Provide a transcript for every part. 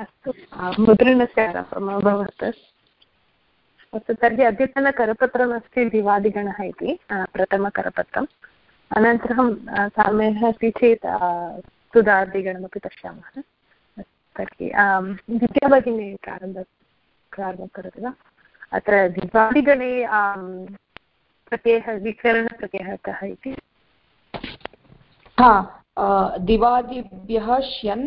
अस्तु। मुद्रणस्य आरम्भम् अभवत् अस्तु, तर्हि अद्यतनकरपत्रमस्ति दिवादिगणः इति प्रथमकरपत्रम्। अनन्तरं साम्यः अस्ति चेत् सुधादिगणमपि पश्यामः। तर्हि द्वितीया भगिनी प्रारम्भ, प्रारम्भं करोति वा? अत्र प्रत्ययः, विकरणप्रत्ययः कः इति? हा। दिवादिभ्यः श्यन्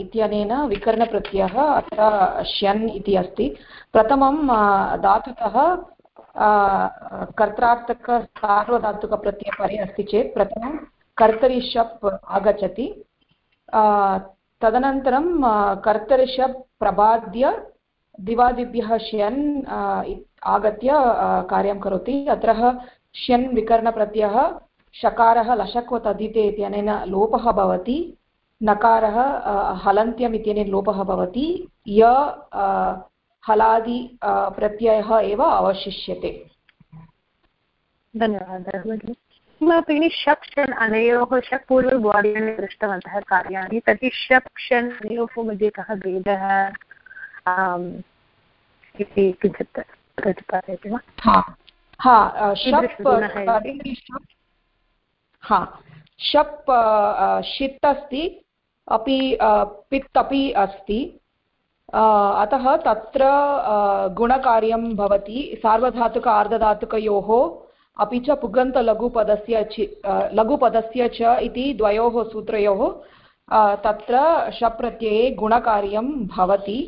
इत्यनेन विकरणप्रत्ययः अत्र श्यन् इति अस्ति। प्रथमं धातुतः कर्त्रार्थक सार्वधातुकप्रत्ययपरे अस्ति चेत् प्रथमं कर्तरि शप् आगच्छति तदनन्तरं कर्तरि शप् प्रबाद्य दिवादिभ्यः श्यन् आगत्य कार्यं करोति। अत्र श्यन् विकरणप्रत्ययः शकारः लशक्व तद्धिते इत्यनेन लोपः भवति नकारः हलन्त्यम् इत्यनेन लोपः भवति य हलादि प्रत्ययः एव अवशिष्यते। धन्यवादः भगिनि। किमपि शप् क्षण् अनयोः शप् पूर्ववादिने दृष्टवन्तः कार्याणि तर्हि शप् क्षण् अनयोः मध्ये कः भेदः? इति किञ्चित् प्रतिपादयति वा? हा। शप् हा, शप् षित् अस्ति, अपि पित् अपि अस्ति। अतः तत्र गुणकार्यं भवति। सार्वधातुक आर्धधातुकयोः, अपि च पुगन्तलघुपदस्य चि लघुपदस्य च इति द्वयोः सूत्रयोः तत्र शप्रत्यये गुणकार्यं भवति।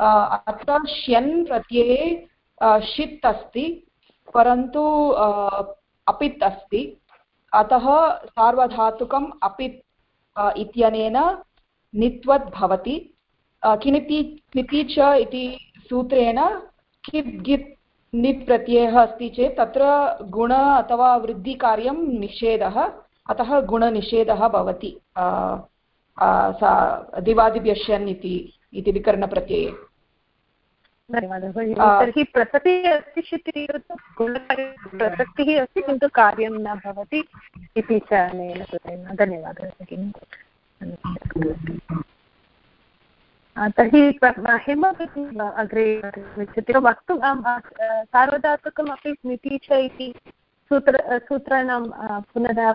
अत्र श्यन् प्रत्यये षित् अस्ति, परन्तु अपित् अस्ति। अतः सार्वधातुकम् अपित् इत्यनेन नित्वत् भवति। किनिति किति च इति सूत्रेण कित् गित् निप् प्रत्ययः अस्ति चेत् तत्र गुण अथवा वृद्धिकार्यं निषेधः, अतः गुणनिषेधः भवति। दिवादिभ्यश्यन् इति विकरणप्रत्यये। धन्यवादः भगिनि तर्हि प्रसक्तिः अस्ति चेत् प्रसक्तिः अस्ति किन्तु कार्यं न भवति इति च अनेन कृतेन धन्यवादः भगिनि। तर्हि हेम अग्रे गच्छति वक्तुं सार्वधातुकमपि स्मृति च इति सूत्र सूत्राणां पुनः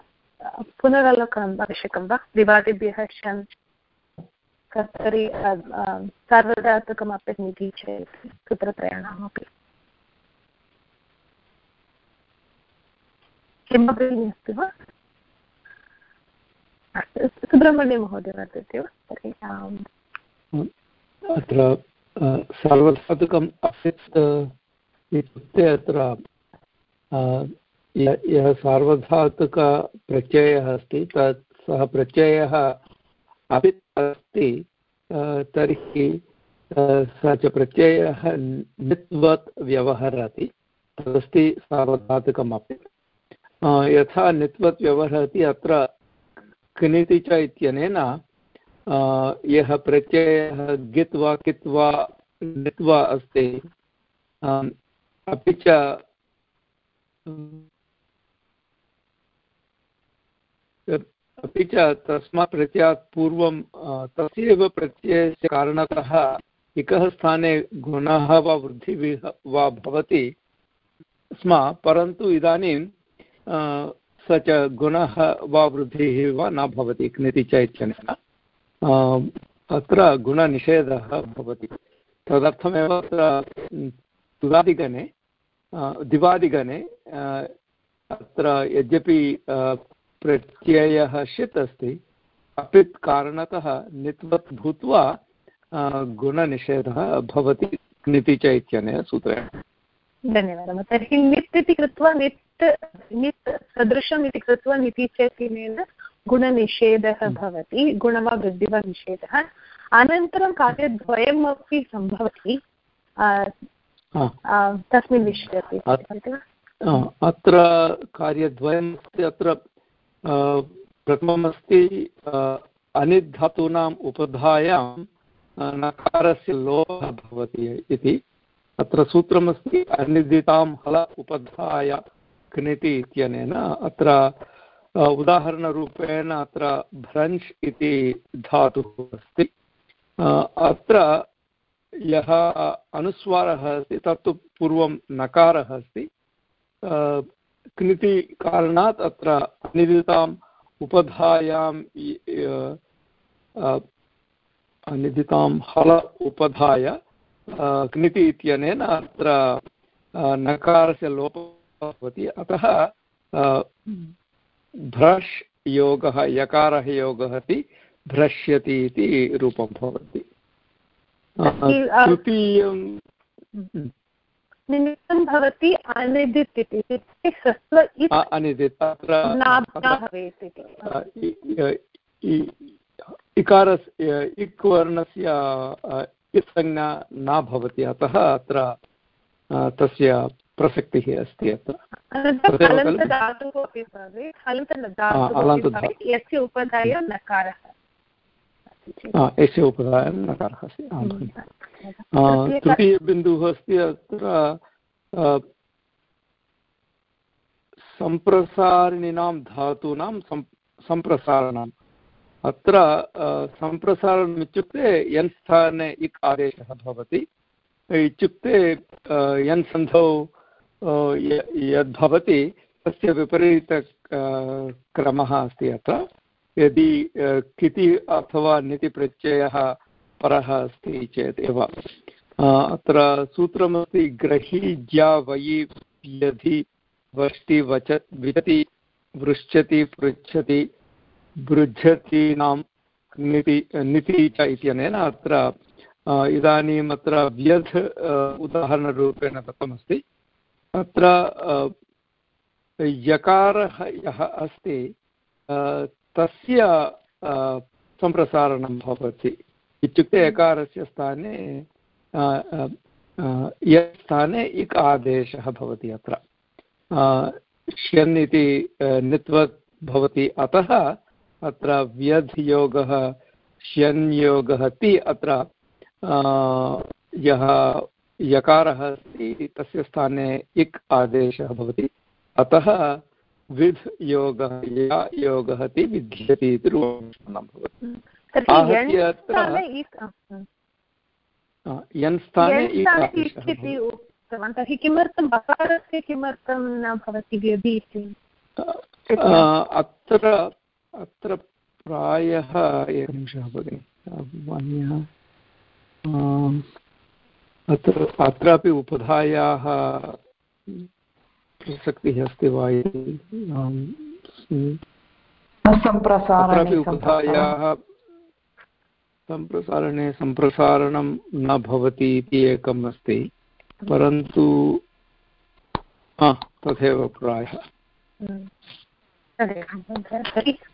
पुनरवलोकनम् आवश्यकं वा? विवादिभ्यः शन् कर्तरि सार्वधातुकमपि निधि चेत् सूत्रत्रयाणामपि। किमपि अस्ति वा? सुब्रह्मण्यमहोदय वर्तते वा? तर्हि अत्र सार्वधातुकम् असित् इत्युक्ते अत्र यः सार्वधातुकप्रत्ययः अस्ति, तत् सः प्रत्ययः अपि अस्ति तर्हि स च प्रत्ययः नित्वत् व्यवहरति, तदस्ति सार्वधातुकमपि। यथा नित्वत् व्यवहरति, अत्र क्निति च इत्यनेन यः प्रत्ययः गित् वा कित् वा नित्वा अस्ति अपि च अपि च तस्मात् प्रत्ययात् पूर्वं तस्यैव प्रत्ययस्य कारणतः इकः स्थाने गुणः वा वृद्धिः वा भवति स्म, परन्तु इदानीं स च गुणः वा वृद्धिः वा न भवति क्निति च इत्यनेन अत्र गुणनिषेधः भवति। तदर्थमेव अत्र तुदादिगणे दिवादिगणे अत्र यद्यपि प्रत्ययः षित् अस्ति। अपित् कारणतः नित्वत् भूत्वा गुणनिषेधः भवति निति च इत्यनेन सूत्रेण धन्यवादः। तर्हि नित् इति कृत्वा नित् नित् सदृशम् इति कृत्वा निति च इत्यनेन गुणनिषेधः हम्म। भवति गुण वा वृद्धि वा निषेधः। अनन्तरं कार्यद्वयम् अपि सम्भवति। तस्मिन् विषये अपि अत्र कार्यद्वयम् अस्ति अत्र प्रथममस्ति अनिधातूनाम् उपधायां नकारस्य लोपः भवति इति। अत्र सूत्रमस्ति अनिदितां हल उपधाय क्निति इत्यनेन। अत्र उदाहरणरूपेण अत्र भ्रञ्च् इति धातुः अस्ति। अत्र यः अनुस्वारः अस्ति, तत्तु पूर्वं नकारः अस्ति। क्निति कारणात् अत्र अनिदिताम् उपधायां अनिदितां हल उपधाय क्निति इत्यनेन अत्र नकारस्य लोपः भवति। अतः भ्रश् योगः यकारः योगः इति भ्रश्यति इति रूपं भवति। तृतीयं निमित्तं भवति अनिदित् इति इत्युक्ते ह्रस्व अनिदित् अत्र भवेत् इति। इकारस्य इक् वर्णस्य संज्ञा न भवति अतः अत्र तस्य प्रसक्तिः अस्ति अत्र। यस्य उपधाय नकारः। यस्य उपधाय नकारः अस्ति तृतीयबिन्दुः अस्ति अत्र सम्प्रसारिणीनां धातूनां सम्प्रसारणम्। अत्र सम्प्रसारणम् इत्युक्ते यन् स्थाने इक् आदेशः भवति, इत्युक्ते यन् सन्धौ यद्भवति, तस्य विपरीत क्रमः अस्ति अत्र। यदि किति अथवा नितिप्रत्ययः परः अस्ति चेत् एव। अत्र सूत्रमस्ति ग्रहीज्या वयि व्यधि वष्टि वच विचति वृच्छति पृच्छति बृच्छतीनां निति निति च इत्यनेन अत्र इदानीम् अत्र व्यध् उदाहरणरूपेण दत्तमस्ति। अत्र यकारः यः अस्ति तस्य सम्प्रसारणं भवति। इत्युक्ते यकारस्य स्थाने यत् स्थाने इक् आदेशः भवति अत्र। श्यन् इति नित्वत् भवति अतः अत्र व्यध् योगः श्यन् योगः ति अत्र यः यकारः अस्ति तस्य स्थाने इक् आदेशः भवति। अतः विध् योगः या योगः इति विद्यते इति रूपं भवति। यन् स्थाने तर्हि किमर्थं बकारस्य किमर्थं न भवति व्यधि इति? अत्र अत्र प्रायः एकनिमिषः भगिनि। अत्र अत्रापि उपधायाः प्रसक्तिः अस्ति वा उपधायाः सम्प्रसारणे सम्प्रसारणं न भवति इति एकम् अस्ति। परन्तु तथैव प्रायः।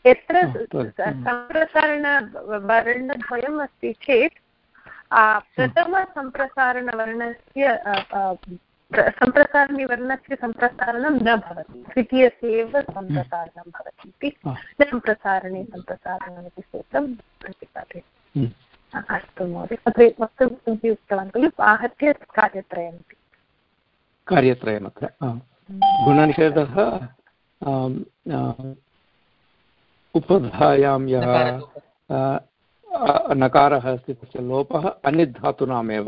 यत्र सम्प्रसारणवर्णद्वयम् अस्ति चेत् प्रथमसम्प्रसारणवर्णस्य सम्प्रसारणवर्णस्य सम्प्रसारणं न भवति। द्वितीयस्य एव सम्प्रसारणं भवति इति। सम्प्रसारणे सम्प्रसारणमिति सूत्रं प्रतिपादयति। अस्तु महोदय। अत्र वक्तुमिति उक्तवान् खलु आहत्य कार्यत्रयमिति कार्यत्रयमत्र गुणनिषेधः उपधायां यः नकारः। अस्ति तस्य लोपः अनिधातूनामेव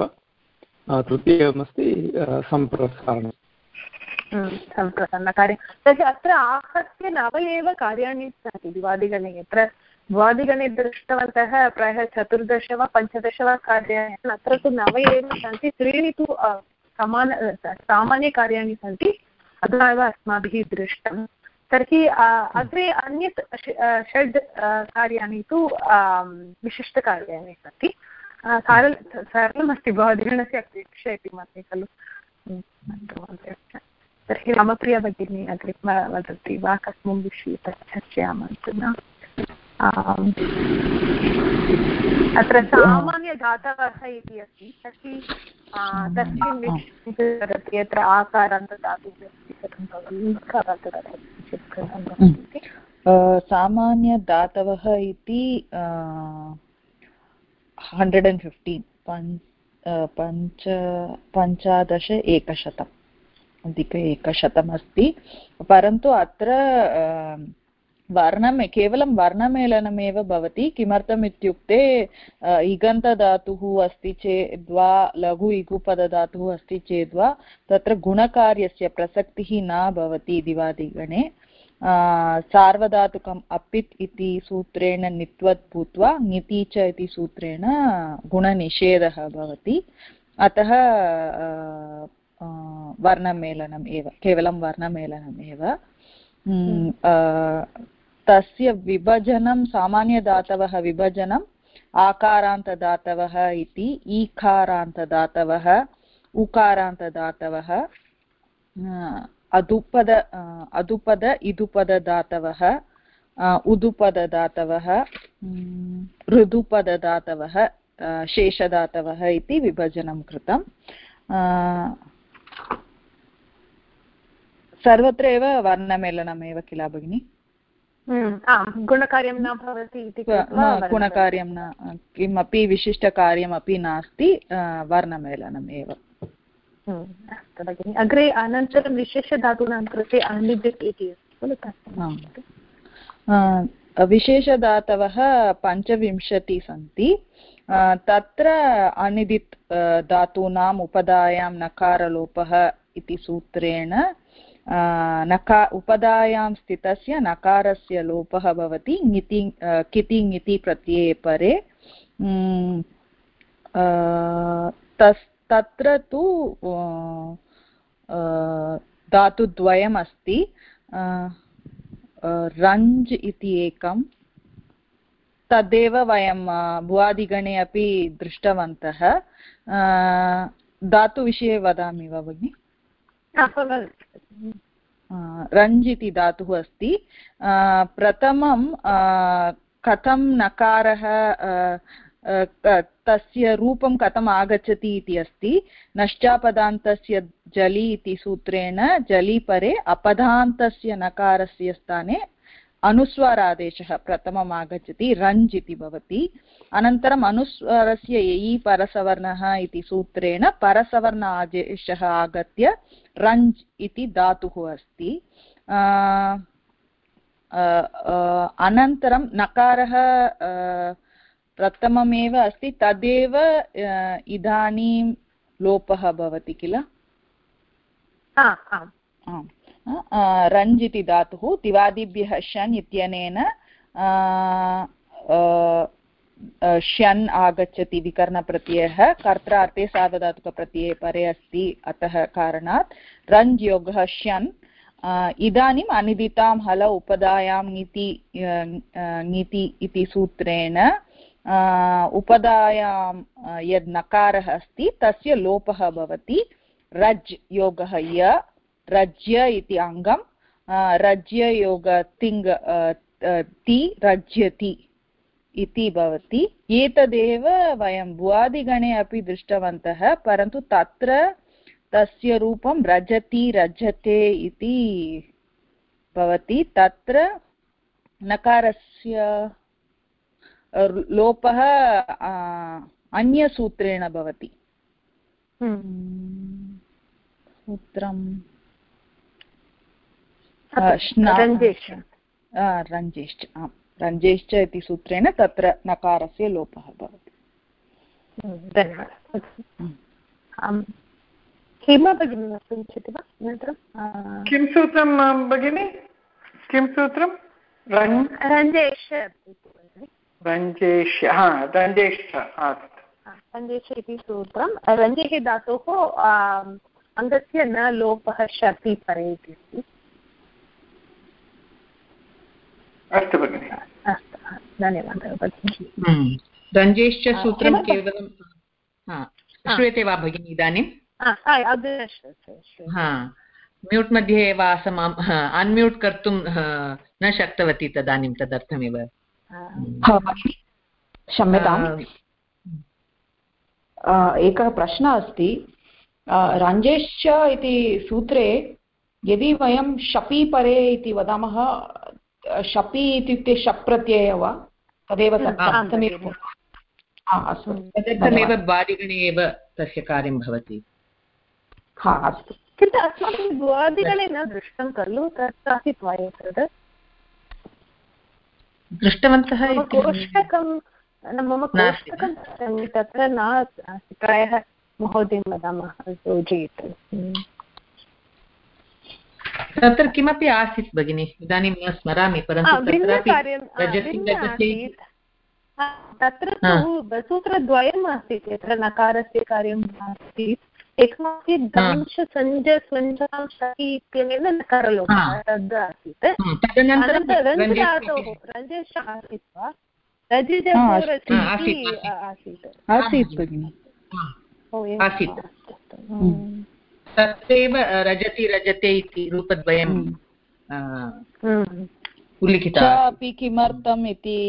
तृतीयमस्ति सम्प्रसारणं सम्प्रसारणकार्यं। तर्हि अत्र आहत्य नव एव कार्याणि सन्ति द्वादिगणे। यत्र द्वादिगणे दृष्टवन्तः प्रायः चतुर्दश वा पञ्चदश वा कार्याणि, अत्र तु नव एव सन्ति। त्रीणि तु समान सामान्यकार्याणि सन्ति। अधुना एव अस्माभिः दृष्टं तर्हि अग्रे अन्यत् षड् कार्याणि तु विशिष्टकार्याणि सन्ति। सरल सरलमस्ति भवद्गणस्य अपेक्षा इति मन्ये खलु? तर्हि रामप्रिया भगिनी अग्रे वदति वा कस्मिन् विषये तत् चर्चयामः अत्र सामान्यधातवः इति अस्ति तर्हि तस्मिन् विषये वदति यत्र आकारान्तदातुः अस्ति कथं भवति? सामान्यदातवः इति हण्ड्रेड् अण्ड् फिफ्टीन् पञ्च पञ्चादश एकशतम् अधिक एकशतमस्ति परन्तु अत्र वर्णमे केवलं वर्णमेलनमेव भवति किमर्थम् इत्युक्ते इगन्तधातुः अस्ति चेत् वा लघु इगुपदधातुः अस्ति वा तत्र गुणकार्यस्य प्रसक्तिः न भवति दिवादिगणे सार्वधातुकम् अपित् इति सूत्रेण नित्वत् भूत्वा ङिति च इति सूत्रेण गुणनिषेधः भवति अतः वर्णमेलनम् एव केवलं वर्णमेलनम् एव तस्य विभजनं सामान्यदातवः विभजनम् आकारान्तदातवः इति ईकारान्तदातवः उकारान्तदातवः अदुपद अदुपद इदुपददातवः उदुपददातवः ऋदुपददातवः शेषदातवः इति विभजनं कृतं. सर्वत्र एव वर्णमेलनमेव किल भगिनि? हम्म, गुणकार्यं न भवति इति गुणकार्यं न किमपि विशिष्टकार्यमपि नास्ति वर्णमेलनम् एव हम्म, अस्तु भगिनि अग्रे अनन्तरं विशेषधातूनां कृते अनिदित् इति विशेषधातवः पञ्चविंशति सन्ति तत्र अनिदित् धातूनाम् उपधायां नकारलोपः इति सूत्रेण नका उपधायां स्थितस्य नकारस्य लोपः भवति ङिति किति ङिति प्रत्यये परे तस् तत्र तु धातुद्वयम् अस्ति रञ्ज् इति एकं तदेव वयं भुवादिगणे अपि दृष्टवन्तः धातुविषये वदामि वा भगिनि? रञ्ज् इति धातुः अस्ति प्रथमं कथं नकारः तस्य रूपं कथम् आगच्छति इति अस्ति। नश्चापदान्तस्य जलि इति सूत्रेण जलि परे अपदान्तस्य नकारस्य स्थाने अनुस्वारादेशः प्रथमम् आगच्छति, रञ्ज् इति भवति। अनन्तरम् अनुस्वारस्य ययि परसवर्णः इति सूत्रेण परसवर्ण आदेशः आगत्य रञ्ज् इति धातुः अस्ति। अनन्तरं नकारः प्रथममेव अस्ति तदेव इदानीं लोपः भवति किल? रञ्ज् इति धातुः तिवादिभ्यः षन् इत्यनेन ष्यन् आगच्छति विकरणप्रत्ययः कर्त्रार्थे सार्वधातुकप्रत्यये परे अस्ति अतः कारणात् रञ् योगः ष्यन् इदानीम् अनिदितां हल उपदायां नीति नीति इति सूत्रेण उपदायां यद् नकारः अस्ति, तस्य लोपः भवति। रज् योगः य, रज्य इति अङ्गं रज्ययोग तिङ् ति, रज्यति इति भवति। एतदेव वयं भुवादिगणे अपि दृष्टवन्तः, परन्तु तत्र तस्य रूपं रजति, रजते इति भवति। तत्र नकारस्य लोपः अन्यसूत्रेण भवति। हम्म। सूत्रं रञ्जेश्च आम्। रञ्जेश्च इति सूत्रेण तत्र नकारस्य लोपः भवति। धन्यवादः। हेमा भगिनी वक्तुम् इच्छति वा? अनन्तरं? किं सूत्रं भगिनि? किं सूत्रं? रञ्जेश रञ्जेश रञ्जेश रञ्जेश इति सूत्रं। रञ्जेः धातोः अङ्गस्य न लोपः शति परे इति। अस्ति अस्तु भगिनि धन्यवादः भगिनि। हम्म। रञ्जेश्च सूत्रं केवलं श्रूयते वा भगिनि इदानीं? म्यूट् मध्ये एव आसम् अन्म्यूट् कर्तुं न शक्तवती तदानीं तदर्थमेव। क्षम्यताम्। एकः प्रश्नः अस्ति। रञ्जेश्च इति सूत्रे यदि वयं शपि परे इति वदामः शपि इत्युक्ते शप् प्रत्यय वा? तदेव तमेव तदर्थमेव बादिगणे एव तस्य कार्यं भवति। हा अस्तु। किन्तु अस्माभिः द्वादिगणे न दृष्टं खलु तत् आसीत् वा एतत् दृष्टवन्तः कोष्टकं मम कोष्टकं तत्र न प्रायः महोदयं वदामः योजयितुं तत्र किमपि आसीत् भगिनि? इदानीं न स्मरामि परन्तु तत्र तु सूत्रद्वयम् आसीत् यत्र नकारस्य कार्यम् आसीत्। एकमस्ति दंश सञ्ज स्वञ्जां शति इत्यनेन नकारलोपः हा। तद् आसीत् रञ्जधातोः रञ्जश आसीत् वा आसीत्, आसीत् भगिनि। आसीत्। तत्रैव रजति रजते इति रूपद्वयं। उल्लिखिता अपि किमर्थम् इति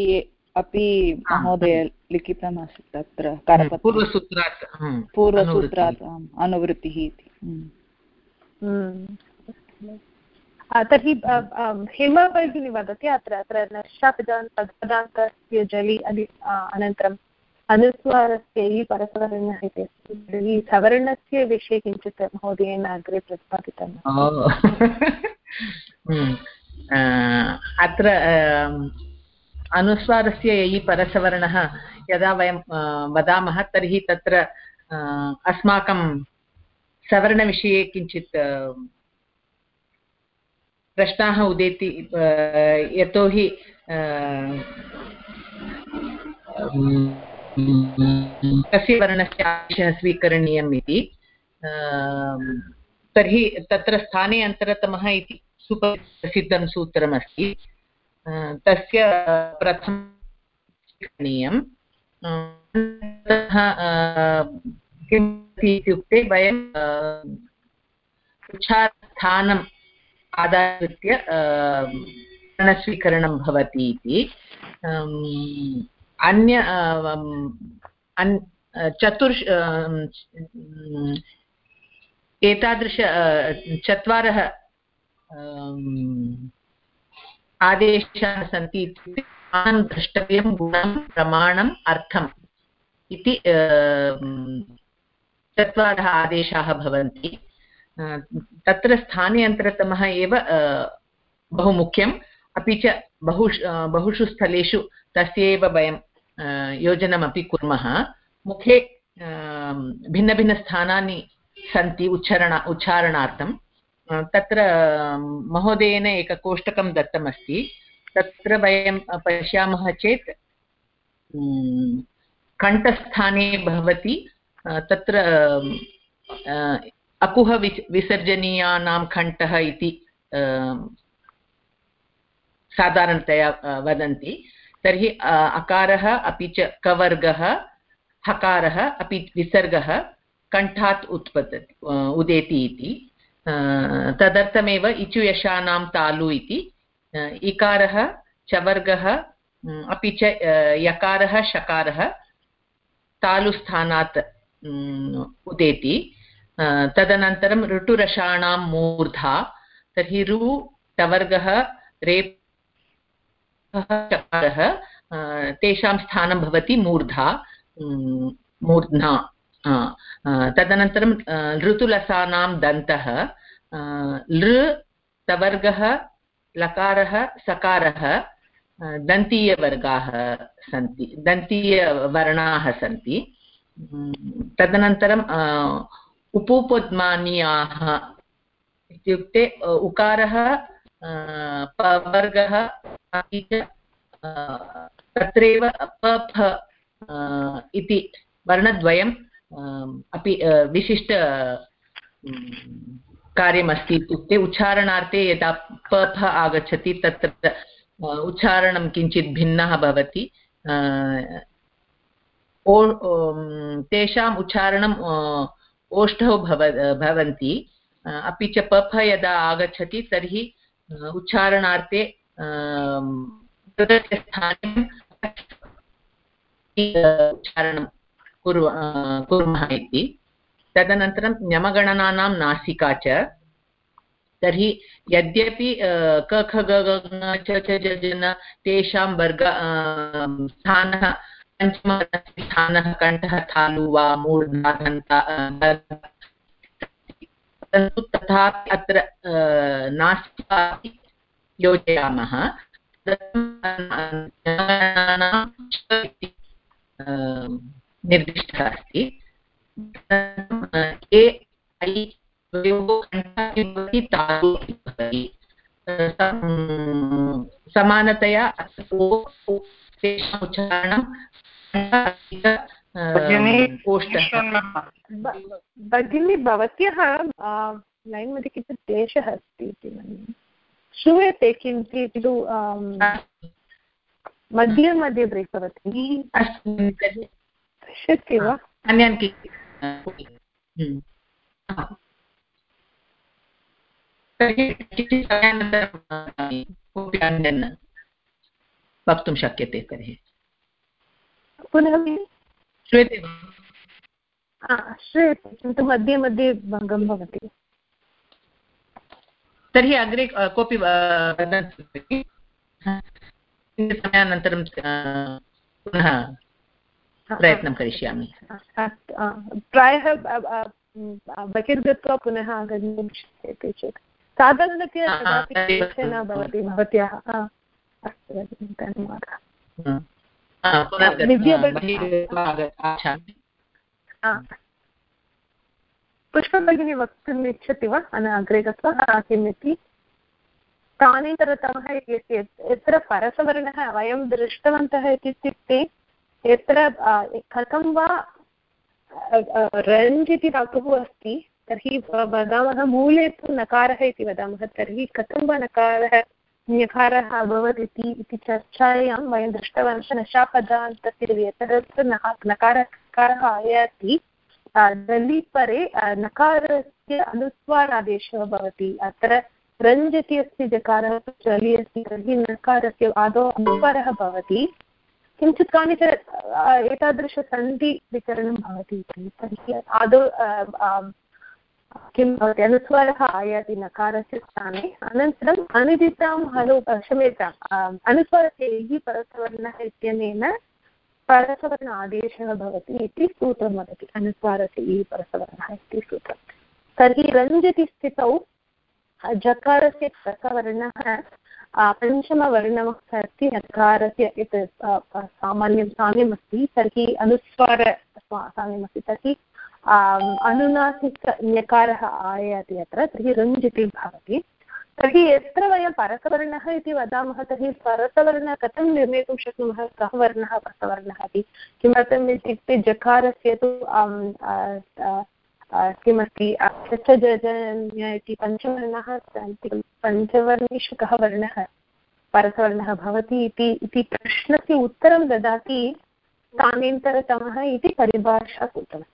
अपि। महोदय लिखितमासीत् तत्र करपत्रे पूर्वसूत्रात् हम्म, पूर्वसूत्रात् अनुवृत्तिः इति हम्म। हम्म। तर्हि हेमा भगिनी वदति अत्र अत्र नष्टापदान्तस्य जलि अधि अनन्तरम् अनुस्वारस्य इ परसवर्णः इति अस्ति तर्हि सवर्णस्य विषये किञ्चित् महोदयेन अग्रे प्रतिपादितम्। हम्म, अत्र अनुस्वारस्य ययि परसवर्णः यदा वयं वदामः, तर्हि तत्र अस्माकं सवर्णविषये किञ्चित् प्रश्नाः उदेति यतोहि कस्य वर्णस्य आदेशः स्वीकरणीयम् इति तर्हि तत्र स्थाने अन्तरतमः इति सुप्रसिद्धं सूत्रमस्ति। तस्य प्रथमं स्वीकरणीयम्। अतः किम् इत्युक्ते वयं उच्चारस्थानम् आधारीकृत्य आ, वर्णस्वीकरणं भवति इति। अन्य अन् चतुर् एतादृश चत्वारः आदेशाः सन्ति इत्युक्ते स्थानं द्रष्टव्यं गुणं प्रमाणम् अर्थम् इति चत्वारः आदेशाः भवन्ति। तत्र स्थाने अन्तरतमः एव बहु मुख्यम् अपि च बहु बहुषु स्थलेषु तस्यैव वयं अ, योजनमपि कुर्मः। मुखे भिन्नभिन्नस्थानानि सन्ति उच्चारण उच्चारणार्थं तत्र महोदयेन एककोष्टकं दत्तमस्ति। तत्र वयं पश्यामः चेत् कण्ठस्थाने भवति तत्र अकुह विस्, विसर्जनीयानां कण्ठः इति साधारणतया वदन्ति। तर्हि अकारः, अपि च कवर्गः, हकारः, अपि विसर्गः, कण्ठात् उत्पतति उदेति इति। तदर्थमेव इचु यशानां तालु इति। इकारः, चवर्गः अपि च यकारः, शकारः तालुस्थानात् उदेति। तदनन्तरं ऋटुरसाणां मूर्धा, तर्हि रु टवर्गः रेप् चकारः तेषां स्थानं भवति मूर्धा मूर्ध्ना। तदनन्तरं ऋतुलसानां दन्तः लृ तवर्गः लकारः सकारः दन्तीयवर्गाः सन्ति दन्तीयवर्णाः सन्ति। उम्, तदनन्तरं अ, उपूपद्मानीयाः इत्युक्ते उकारः पवर्गः अपि च तत्रैव अ, इति वर्णद्वयम् अम्, अपि अ, विशिष्ट कार्यमस्ति इत्युक्ते उच्चारणार्थे यदा पफ आगच्छति तत्र उच्चारणं किञ्चित् भिन्नः भवति। ओ तेषाम् उच्चारणम् ओष्ठौ भव भवन्ति। अपि च पफ यदा आगच्छति तर्हि उच्चारणार्थे कृतस्य स्थाने उच्चारणं कुर्व कुर्मः इति। तदनन्तरं ञमगणनानां नासिका च। तर्हि यद्यपि क, ख, ग च च, ज ज, न, तेषां वर्ग स्थानः पञ्चमवर्णस्य स्थानः, कण्ठः, थालु वा मूर्धा तथापि अत्र नासिका योजयामः। निर्दिष्टः अस्ति ए ऐ द्वयोः कण्ठः किं भवति। तालु भवति समानतया तेषाम् उच्चारणं भगिनी भवत्याः लैन् मध्ये किञ्चित् क्लेशः अस्ति इति मन्ये। श्रूयते किञ्चित् मध्ये मध्ये ब्रेक् भवति पश्यति वा? अन्यान् किञ्चित् वक्तुं शक्यते तर्हि पुनः श्रूयते श्रूयते किन्तु मध्ये मध्ये भङ्गं भवति। तर्हि अग्रे कोऽपि वदन्ति समयानन्तरं पुनः प्रयत्नं करिष्यामि। प्रायः बहिर्गत्वा पुनः आगन्तुं शक्यते चेत्। साधारणतया न भवति भवत्याः अस्तु धन्यवादः। पुष्पभगिनी वक्तुम् इच्छति वा? अग्रे गत्वा किम् इति स्थानीतरतमः यत्र परसवर्णः वयं दृष्टवन्तः इत्युक्ते यत्र कथं वा रञ्ज् इति धातुः अस्ति, तर्हि वदामः मूले तु नकारः इति वदामः, तर्हि कथं वा नकारः ञकारः अभवत् इति इति चर्चायां वयं दृष्टवन्तः नशापदान्तस्य यत्र नकारः आयाति। दलिपरे नकारस्य अनुस्वारादेशः भवति, अत्र रञ्ज् इति अस्ति, जकारः चलि अस्ति, तर्हि नकारस्य आदौ अनुस्वारः भवति। किञ्चित् कानिचन एतादृशसन्धिवितरणं भवति इति। तर्हि आदौ किं भवति, अनुस्वारः आयाति नकारस्य स्थाने। अनन्तरम् अनुदितां हलो क्षम्यताम् अनुस्वारस्य परसवर्णः इत्यनेन परसवर्ण आदेशः भवति इति सूत्रं वदति। अनुस्वारस्य परसवर्णः इति सूत्रं। तर्हि रञ्जति स्थितौ, जकारस्य परसवर्णः पञ्चमवर्णमः अस्ति नकारस्य यत् सामान्यं, साम्यमस्ति, तर्हि अनुस्वार साम्यमस्ति, तर्हि अनुनासिकञकारः आयाति अत्र, तर्हि रञ्ज् इति भवति। तर्हि यत्र वयं परसवर्णः इति वदामः, तर्हि परसवर्णः कथं निर्णेतुं शक्नुमः? कः वर्णः, परसवर्णः इति? किमर्थम् इत्युक्ते जकारस्य तु किमस्ति चजन्य इति पञ्चवर्णः सन्ति पञ्चवर्णेषु कः वर्णः? परसवर्णः भवति इति इति प्रश्नस्य उत्तरं ददाति स्थानेन्तरतमः इति परिभाषासूत्रमस्ति।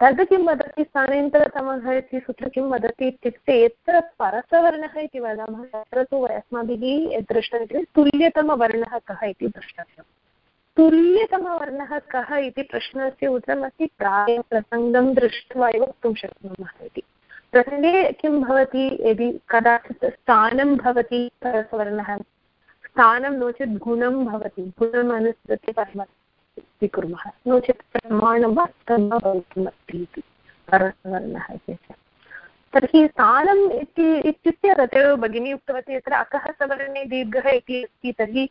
तद् किं वदति स्थानेन्तरतमः इति सूत्रं किं वदति इत्युक्ते यत्र परसवर्णः इति वदामः, तत्र तु अस्माभिः दृष्टमिति तुल्यतमवर्णः कः इति द्रष्टव्यम् तुल्यतमवर्णः कः इति प्रश्नस्य उत्तरमस्ति, प्रायः प्रसङ्गं दृष्ट्वा एव वक्तुं शक्नुमः इति। प्रसङ्गे किं भवति? यदि कदाचित् स्थानं भवति परसवर्णः, स्थानं नो चेत् गुणं भवति, गुणम् अनुसृत्य परमत् स्वीकुर्मः, नो चेत् प्रमाणं वा भवितुमस्ति इति चेत् तर्हि स्थानम् इति इत्युक्ते तदेव भगिनी उक्तवती, यत्र अकः सवर्णे दीर्घः इति अस्ति, तर्हि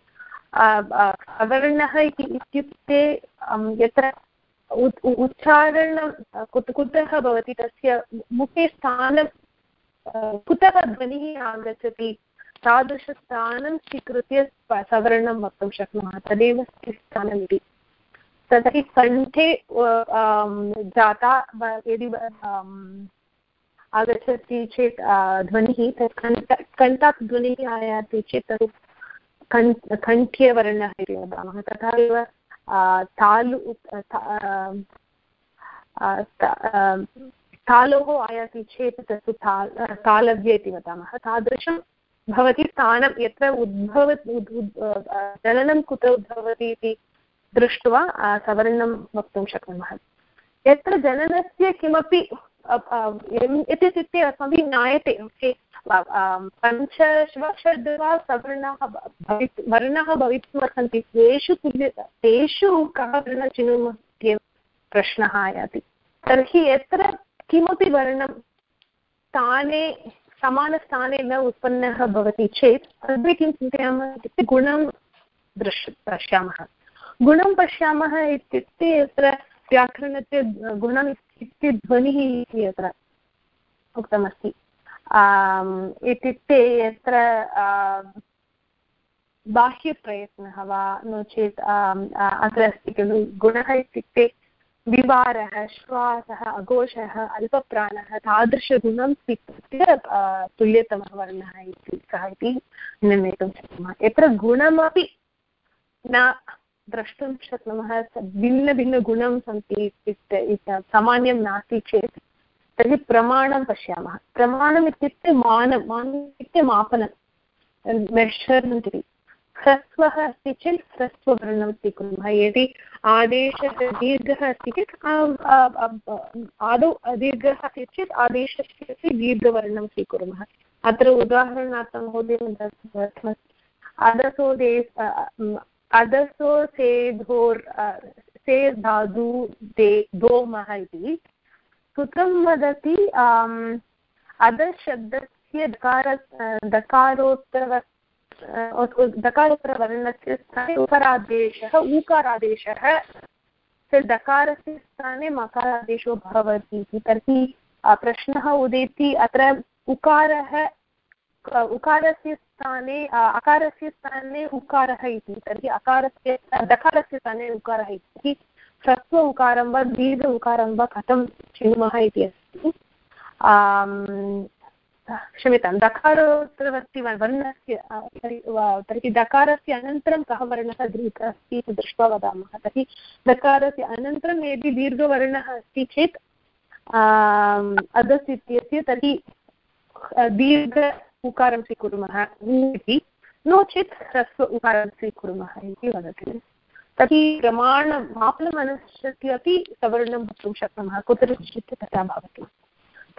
सवर्णः इति, इत्युक्ते यत्र उच्चारणं कुत भवति, तस्य मुखे स्थानं कुतः ध्वनिः आगच्छति, तादृशस्थानं स्वीकृत्य सवर्णं वक्तुं शक्नुमः, तदेव स्थानमिति तर्हि कण्ठे जाता यदि आगच्छति चेत् ध्वनिः, तत् कण्ठ, कण्ठात् ध्वनिः आयाति चेत् तत् कण् कण्ठ्यवर्णः इति वदामः। तथा एव तालु तालोः आयाति चेत् तत्तु ताल् तालव्य इति वदामः। तादृशं भवति स्थानं, यत्र उद्भव जननं कुत्र उद्भवति इति दृष्ट्वा सवर्णं वक्तुं शक्नुमः। यत्र जननस्य किमपि इत्युक्ते अस्माभिः ज्ञायते वा षड् वा सवर्णाः भवित् वर्णाः भवितुमर्हन्ति तेषु तुल्य तेषु कः वर्णः चिनुमः इत्येव प्रश्नः आयाति। तर्हि यत्र किमपि वर्णं स्थाने समानस्थाने न उत्पन्नः भवति चेत् अग्रे किं चिन्तयामः इत्युक्ते गुणं दृश् पश्यामः। गुणं पश्यामः इत्युक्ते यत्र व्याकरणस्य गुणम् इत्युक्ते ध्वनिः इति यत्र उक्तमस्ति। इत्युक्ते यत्र बाह्यप्रयत्नः वा नो चेत् अत्र अस्ति खलु गुणः इत्युक्ते विवारः श्वासः अघोषः अल्पप्राणः तादृशगुणं स्वीकृत्य तुल्यतमः वर्णः इति सः इति निर्णेतुं शक्नुमः यत्र गुणमपि न द्रष्टुं शक्नुमः भिन्नभिन्नगुणं सन्ति इत्युक्ते सामान्यं नास्ति चेत् तर्हि प्रमाणं पश्यामः। प्रमाणम् इत्युक्ते मानं मानम् इत्युक्ते मापनं। मेषर्मेण्ट् इति ह्रस्वः अस्ति चेत् ह्रस्ववर्णं स्वीकुर्मः यदि आदेशः दीर्घः अस्ति चेत् आदौ दीर्घः अस्ति चेत् आदेशस्य दीर्घवर्णं स्वीकुर्मः। अत्र उदाहरणार्थं महोदयं अदसो दे अदसो सेधोर् से धातु दे धोमः इति। सुतं वदति अधशब्दस्य दकार दकारोत्तर दकारोत्तरवर्णस्य स्थाने उकारादेशः ऊकारादेशः दकारस्य स्थाने मकारादेशो भवति इति। तर्हि प्रश्नः उदेति, अत्र उकारः उकारस्य स्थाने अकारस्य स्थाने उकारः इति। तर्हि अकारस्य, दकारस्य स्थाने उकारः इति। ह्रस्व उकारं वा दीर्घ उकारं वा कथं चिनुमः इति अस्ति। क्षम्यतां, दकारोत्तरवर्ति वर्णस्य तर्हि दकारस्य अनन्तरं कः वर्णः दीर्घः अस्ति इति दृष्ट्वा वदामः। तर्हि दकारस्य अनन्तरं यदि दीर्घवर्णः अस्ति चेत् अदस् इत्यस्य तर्हि दीर्घ उकारं स्वीकुर्मः इति। नो चेत् ह्रस्व उकारं स्वीकुर्मः इति वदति। तर्हि प्रमाणं मापनम् अनुसृत्य अपि सवर्णं वक्तुं शक्नुमः। कुत्रचित् तथा भवति।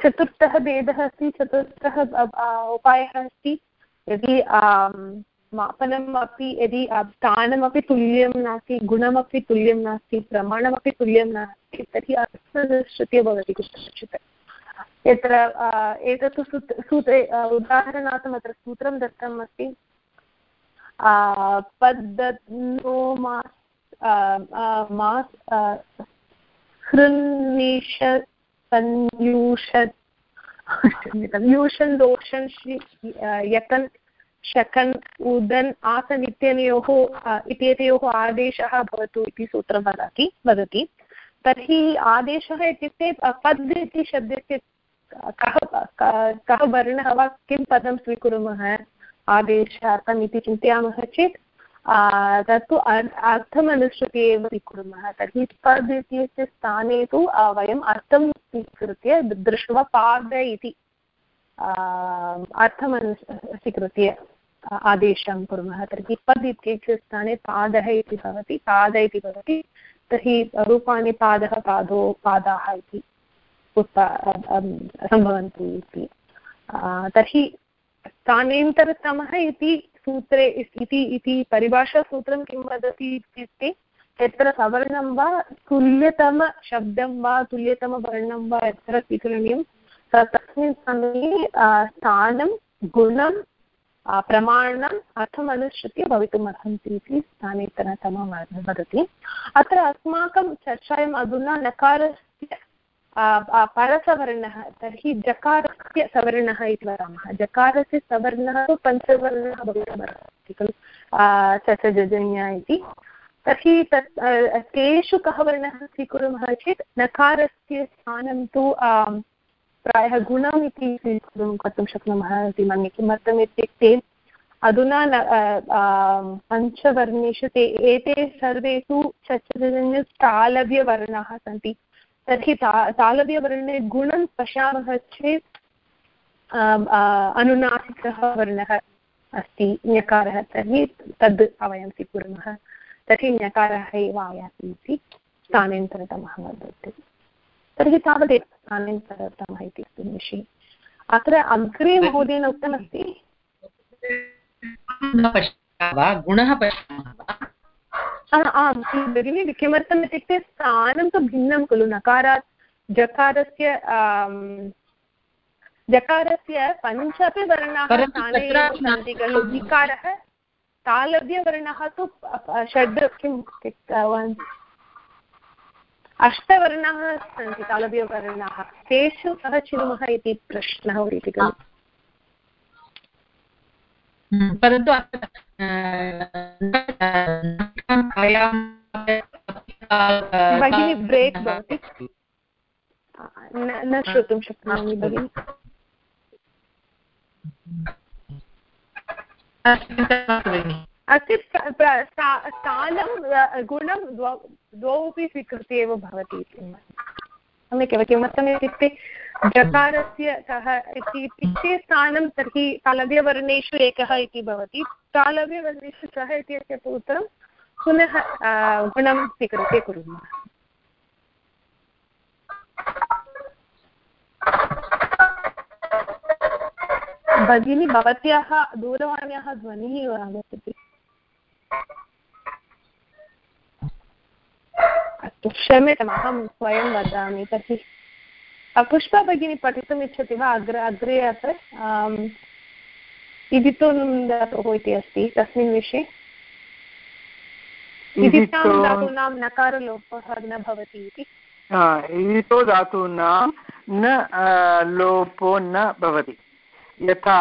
चतुर्थः भेदः अस्ति, चतुर्थः उपायः अस्ति। यदि मापनम् अपि यदि स्थानमपि तुल्यं नास्ति, गुणमपि तुल्यं नास्ति, प्रमाणमपि तुल्यं नास्ति, तर्हि अर्थश्रुतिः भवति कुत्रचित्। यत्र एतत्तु सूत्रे उदाहरणार्थम् अत्र सूत्रं दत्तम् अस्ति। पद्धनो मास् यूषन् दोषन् यकन् शकन् उदन् आसन् इत्यनयोः इत्येतयोः आदेशः भवतु इति सूत्रं वदति वदति। तर्हि आदेशः इत्युक्ते पद् इति शब्दस्य कः कः वर्णः वा किं पदं स्वीकुर्मः आदेशार्थम् इति चिन्तयामः चेत् तत्तु अर्थम् अनुसृत्य एव स्वीकुर्मः। तर्हि पद् इत्यस्य स्थाने तु वयम् अर्थं स्वीकृत्य दृष्ट्वा पाद इति अर्थम् अनु स्वीकृत्य आदेशं कुर्मः। तर्हि पद् इत्यस्य स्थाने पादः इति भवति, पाद इति भवति। तर्हि रूपाणि पादः, पादो, पादाः इति उत्पा सम्भवन्ति इति। तर्हि स्थानेन्तरतमः इति सूत्रे इति इति परिभाषासूत्रं किं वदति इत्युक्ते यत्र सवर्णं वा, तुल्यतमशब्दं वा, तुल्यतमवर्णं वा यत्र स्वीकरणीयं तस्मिन् समये स्थानं, गुणं प्रमाणम् अर्थम् अनुसृत्य भवितुम् अर्हन्ति इति स्थानेतरतमं वदति। अत्र अस्माकं चर्चायाम् अधुना नकारस्य परसवर्णः तर्हि जकारस्य सवर्णः इति वदामः जकारस्य सवर्णः तु पञ्चवर्णः भवितुमर्हति खलु ससजन्य इति तर्हि तत् तेषु कः वर्णः स्वीकुर्मः चेत् नकारस्य स्थानं तु प्रायः गुणम् इति स्वीकुर्मं कर्तुं शक्नुमः इति मन्ये किमर्थम् इत्युक्ते अधुना पञ्चवर्णेषु ते एते सर्वेषु चचजन्यतालव्यवर्णाः सन्ति तर्हि ता, तालव्यवर्णे गुणं पश्यामः चेत् अनुनासिकः वर्णः अस्ति, ञकारः तर्हि तद् वयं स्वीकुर्मः। तर्हि ञकारः एव आयाति इति स्थानेन्तरतमः वर्तते। तर्हि तावदेव स्थानेन्तरतमः इति अस्मिन् विषये अत्र अग्रे महोदयेन उक्तमस्ति? आम् भगिनि किमर्थम् इत्युक्ते स्थानं तु भिन्नं खलु नकारात् जकारस्य जकारस्य पञ्च अपि वर्णाः स्थाने सन्ति खलु इकारः तालव्यवर्णः तु षड् किं अष्टवर्णाः सन्ति तालव्यवर्णाः तेषु कः चिनुमः इति प्रश्नः उदेति खलु परन्तु भगिनी ब्रेक् भवति। न श्रोतुं शक्नोमि भगिनि। अस्ति गुणं द्वौ द्वौ अपि स्वीकृत्य एव भवति इति। सम्यक् एव किमर्थम् इत्युक्ते जकारस्य कः इति इत्युक्ते स्थानं तर्हि तालव्यवर्णेषु एकः इति भवति। तालव्यवर्णेषु कः इत्यस्य उत्तरं पुनः गुणं स्वीकृत्य कुर्मः। भगिनी, भवत्याः दूरवाण्याः ध्वनिः आगच्छति। अस्तु क्षम्यताम् अहं स्वयं वदामि। तर्हि पुष्पा भगिनी पठितुम् इच्छति वा? अग्रे अग्रे अत्र इदितो धातोः इति अस्ति तस्मिन् विषये। धातूनां नकारलोपः न भवति इति। इतो धातूनां न लोपो न भवति। यथा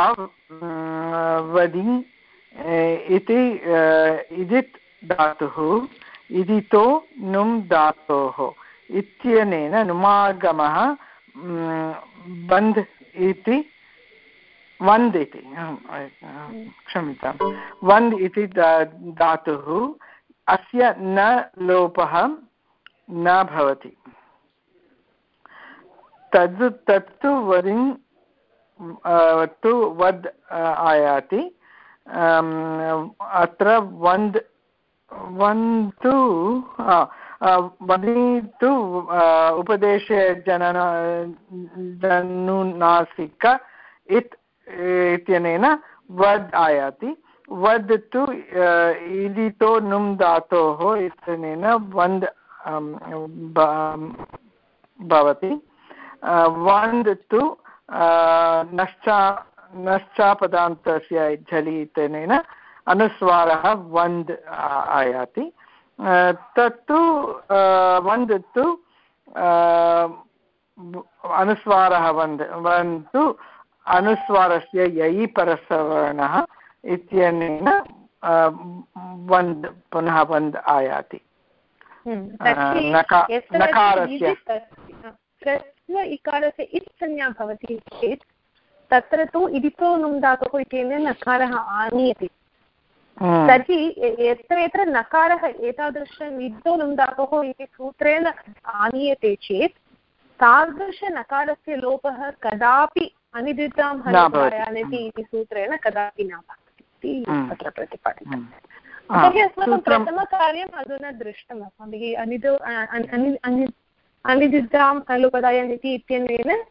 वदि इति इदित् धातुः इदितो नुम् धातोः इत्यनेन नुमागमः बन्द् इति वन्द् इति क्षम्यतां वन्द् इति धातुः, अस्य न लोपः न भवति। तद्, तत्तु वरिङ् तु वद् आयाति। अत्र वन्द् वन्तु वदि तु अ, उपदेशे जनन जनुनासिक इत् इत्यनेन वद् आयाति वद् तु इदितो नुम् धातोः इत्यनेन वन्द् भवति वन्द् तु नश्चा नश्चापदान्तस्य झलि इत्यनेन अनुस्वारः वन्द् आयाति। तत्तु वन्द् तु अनुस्वारः वन्द् वन्द् तु अनुस्वारस्य ययि परसवर्णः इत्यनेन वन्द् पुनः वन्द् आयाति। हम्म, नकारस्य। ह्रस्व इकारस्य इत् संज्ञा भवति चेत् तत्र तु इदितो नुम् धातुः इत्यनेन नकारः आनीयते। तर्हि य- यत्र यत्र नकारः एतादृशम् इदितो इति सूत्रेण आनीयते चेत् तादृशनकारस्य लोपः कदापि अनिदितां। हनितायानति इति सूत्रेण कदापि न भवति हम्म। तत्र प्रतिपादितम् हम्म। तर्हि अस्माकं प्रथमकार्यम् अधुना दृष्टम् अस्माभिः अनिदो अनि- अनि- अनिदितां लोपदायनिति इत्यनेन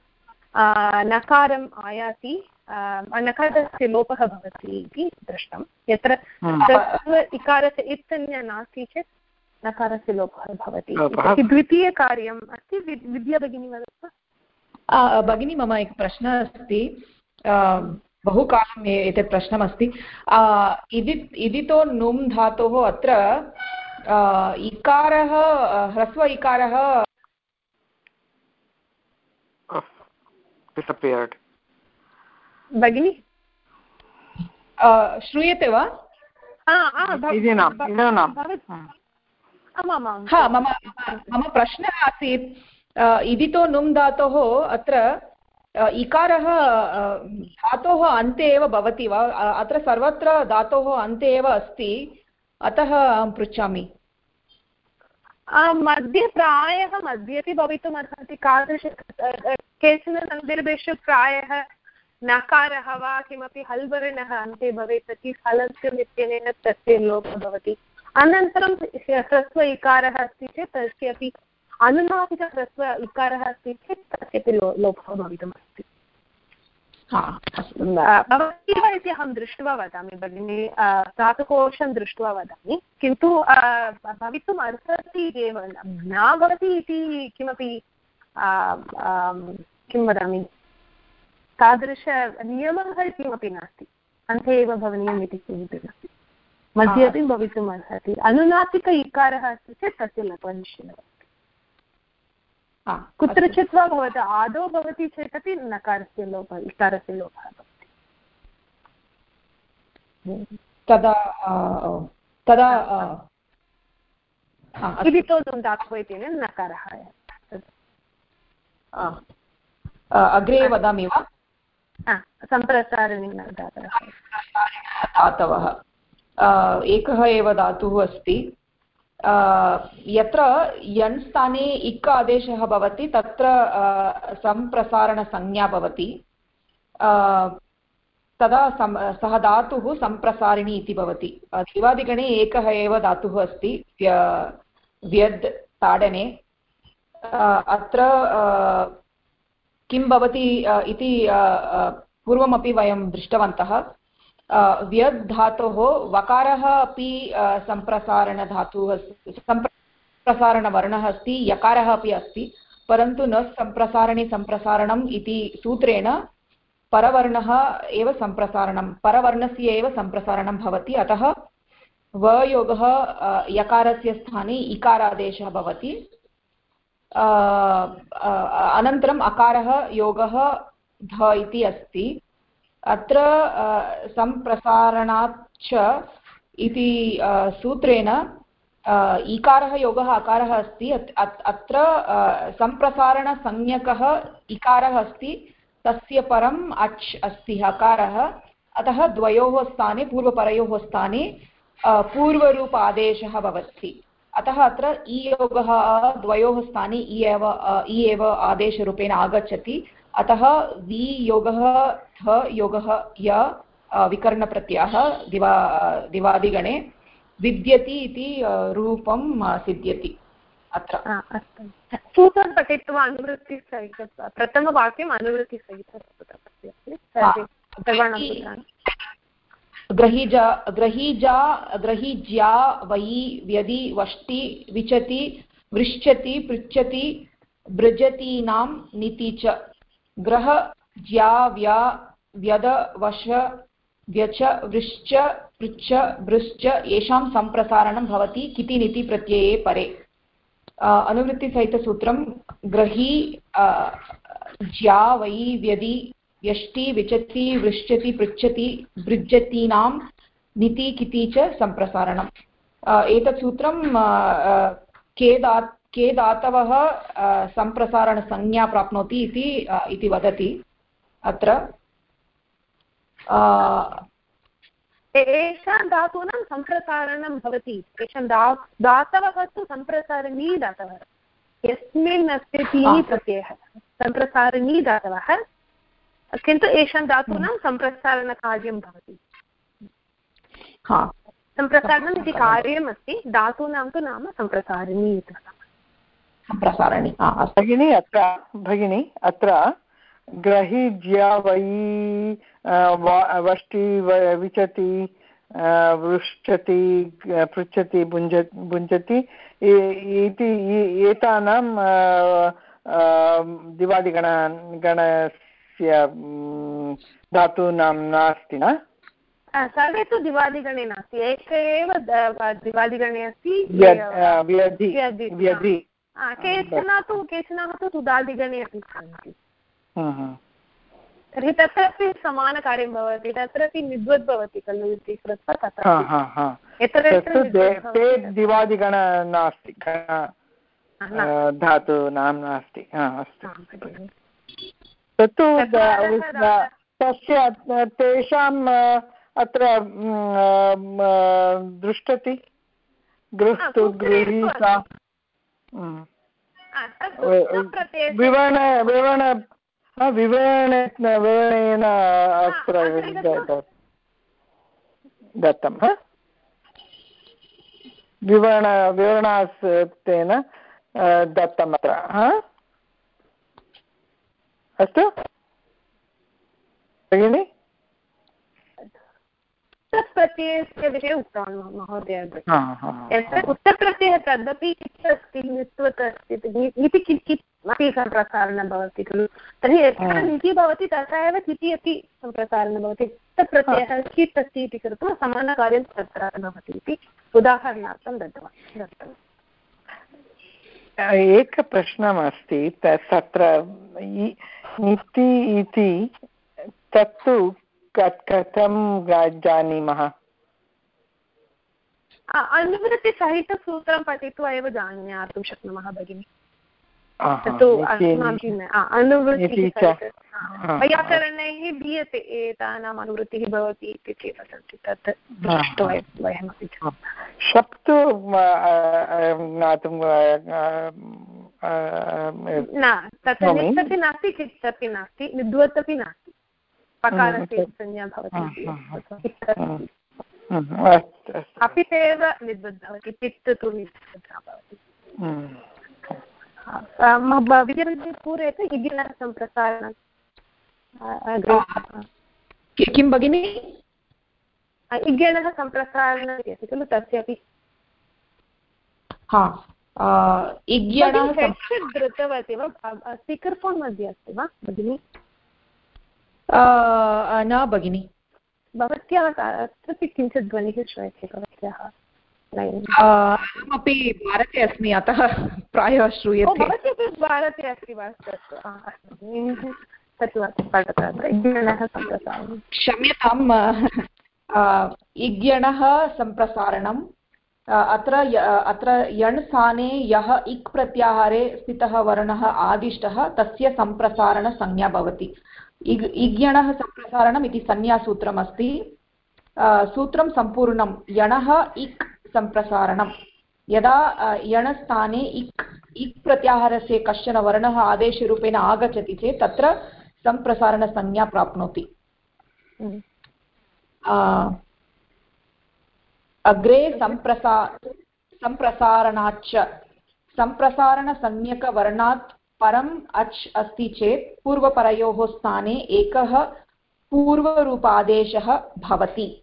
नकारम् आयाति आ, नकारस्य लोपः भवति इति दृष्टं। यत्र हम्म। इकारस्य इत्संज्ञा नास्ति चेत् नकारस्य लोपः भवति। द्वितीयकार्यम् अस्ति। विद्या भगिनी वदतु आ, भगिनी मम एकः प्रश्नः अस्ति। बहुकालम् एतत् प्रश्नमस्ति। आ, इदित् इदितो नुम् धातोः अत्र इकारः ह्रस्व इकारः disappeared. भगिनी? श्रूयते वा? आ, आ, भव- इदीनां भव- इदानां। भवत्-। हा। मम मम प्रश्नः आसीत् इदितो नुम् धातोः अत्र इकारः धातोः अन्ते एव भवति वा? अत्र सर्वत्र धातोः अन्ते एव अस्ति। अतः अहं पृच्छामि। मध्ये प्रायः मध्येपि भवितुम् अर्हति तादृश केचन सन्दर्भेषु प्रायः नकारः वा किमपि हल्वर्णः अन्ते भवेत् तर्हि हलन्त्यम् इत्यनेन तस्य लोपः भवति। अनन्तरं ह्रस्व इकारः अस्ति चेत् तस्य अपि अनुनासिकह्रस्व इकारः अस्ति चेत् तस्यापि लो लोपः भवितुमर्हति हा। भवति वा इति अहं दृष्ट्वा वदामि भगिनि। धातुकोशं दृष्ट्वा वदामि। किन्तु भवितुम् अर्हति एव न भवति इति किमपि किं वदामि? तादृश नियमः किमपि नास्ति। अन्ते एव भवनीयम् इति किमपि नास्ति। मध्ये अपि भवितुम् अर्हति। अनुनासिक इकारः अस्ति चेत् तस्य लोपनिश्चयः कुत्रचित् वा भवतु आदौ भवति चेदपि नकारस्य लोपः इकारस्य लोपः भवति। तदा तदा इत्यनेन नकारः अग्रे वदामि वा? सम्प्रसारणी धातवः धातवः एकः एव धातुः अस्ति. यत्र स्थाने इक् आदेशः भवति, तत्र सम्प्रसारणसंज्ञा भवति. तदा सम्, सः धातुः सम्प्रसारिणी इति भवति. दिवादिगणे एकः एव धातुः अस्ति व्यद्, ताडने. अत्र किं भवति इति पूर्वमपि वयं दृष्टवन्तः। व्यद् धातोः वकारः अपि सम्प्रसारणधातुः सम्प्रसारणवर्णः अस्ति, यकारः अपि अस्ति, परन्तु न सम्प्रसारणे सम्प्रसारणम् इति सूत्रेण परवर्णः एव सम्प्रसारणं, परवर्णस्य एव सम्प्रसारणं भवति। अतः वयोगः यकारस्य स्थाने इकारादेशः भवति। अनन्तरम् अकारः योगः ध इति अस्ति। अत्र सम्प्रसारणाच्च इति सूत्रेण इकारः योगः अकारः अस्ति। अत्र सम्प्रसारणसंज्ञकः इकारः अस्ति। तस्य परम् अच् अस्ति हकारः अतः द्वयोः स्थाने, पूर्वपरयोः स्थाने पूर्वरूप आदेशः भवति। अतः अत्र इयोगः द्वयोः स्थाने इ एव इ एव आदेशरूपेण आगच्छति। अतः वि योगः थ योगः य विकरणप्रत्ययः दिवा दिवादिगणे विद्यति इति रूपं सिद्ध्यति। अत्र। सूत्रं पठित्वा अनुवृत्तिसहित प्रथमवाक्यम् अनुवृत्तिसहितं ग्रहीजा ग्रहीजा, ग्रहीज्या वै व्यदि वष्टि विचति वृश्चति पृच्छति भृजतीनां नीति च। ग्रह, ज्या, व्या, व्यद, वश, व्यच, वृश्च, पृच्छ भृश्च येषां सम्प्रसारणं भवति, किति निति प्रत्यये परे। अनुवृत्तिसहितसूत्रं ग्रही ज्या, वै, व्यदि व्यष्टि विचति वृश्चति पृच्छति भृज्यतीनां निति किति च सम्प्रसारणम्। एतत् सूत्रं के दा के धातवः सम्प्रसारणसंज्ञा प्राप्नोति इति इति वदति अत्र। तेषां धातूनां सम्प्रसारणं भवति। तेषां धा धातवः तु सम्प्रसारिणी धातवः यस्मिन् अस्ति प्रत्ययः। सम्प्रसारिणी धातवः किन्तु एषां धातूनां सम्प्रसारणकार्यं भवति। सम्प्रसारणम् इति कार्यमस्ति धातूनां तु नाम सम्प्रसारिणी इति प्रसारणे भगिनी अत्र भगिनी अत्र ग्रहीज्या वै वष्टि विचति वृष्टति पृच्छति भुञ्ज भुञ्जति इति एतानां दिवादिगण गणस्य धातूनां नास्ति न? सर्वे तु दिवादिगणे नास्ति। एक एव दिवादिगणे अस्ति। केचन तु केचन तु तुदादिगणे अपि सन्ति। तर्हि तत्रापि समानकार्यं भवति तत्रापि निद्वद् भवति खलु इति कृत्वा तत्र ते दिवादिगण नास्ति धातूनां नास्ति। अस्तु। तत्तु तस्य तेषाम् अत्र दृष्टति। गृह्तु गृहीता विवरण विवरण विवरण विवरणेन अत्र दत्तं विवरण विवरणास्तेन दत्तम् अत्र अस्तु। भगिनि? उत्तरप्रत्ययस्य विषये उक्तवान् महोदय यत्र उत्तरप्रत्ययः तदपि अस्ति नित्वत् अस्ति। इति अपि सम्प्रसारणं भवति खलु। तर्हि यथा निधि भवति तथा एव तिथि अपि सम्प्रसारणं भवति। तत् प्रत्ययः कित् अस्ति इति कृत्वा समानकार्यं तत्र भवति इति उदाहरणार्थं दत्तवान्। दत्तवान्। एकः प्रश्नमस्ति तत्र इति इति तत्तु कथं जानीमः? अनुवृत्तिसहितसूत्रं पठित्वा एव ज्ञातुं शक्नुमः भगिनि। तत्तु अनुवृत्तिः वैयाकरणैः दीयते एतानाम् अनुवृत्तिः भवति इति चेत् सन्ति तत् दृष्ट्वा वयमपि शप्तु ज्ञातुं न तत्र नित् नास्ति कित् अपि नास्ति निद्वत् अपि नास्ति। पकारस्य संज्ञा भवति अपि एव विद्वद् भवति पित् तु विद्वद् भवति पूरयतु सम्प्रसारणं किं भगिनि इज्ञणः सम्प्रसारणम् इति अस्ति खलु तस्यापि हा धृतवती वा स्पीकर् फोन् मध्ये अस्ति वा भगिनि न भगिनि भवत्याः अत्रापि किञ्चित् ध्वनिः श्रूयते भवत्याः अहमपि भारते अस्मि अतः प्रायः श्रूयते। भवती भारते अस्ति वा क्षम्यताम् इज्ञणः सम्प्रसारणम्। अत्र अत्र यण् स्थाने यः इक् प्रत्याहारे स्थितः वर्णः आदिष्टः तस्य सम्प्रसारणसंज्ञा भवति। इग् इज्ञणः सम्प्रसारणम् इति संज्ञासूत्रमस्ति। सूत्रं सम्पूर्णं यणः इक् सम्प्रसारणं। यदा यणस्थाने इक् इक् प्रत्याहारस्य कश्चन वर्णः आदेशरूपेण आगच्छति चेत् तत्र सम्प्रसारणसंज्ञा प्राप्नोति। हम्म। अग्रे सम्प्रसा सम्प्रसारणाच्च। सम्प्रसारणसंज्ञकवर्णात् परम् अच् अस्ति चेत् पूर्वपरयोः स्थाने एकः पूर्वरूपादेशः भवति।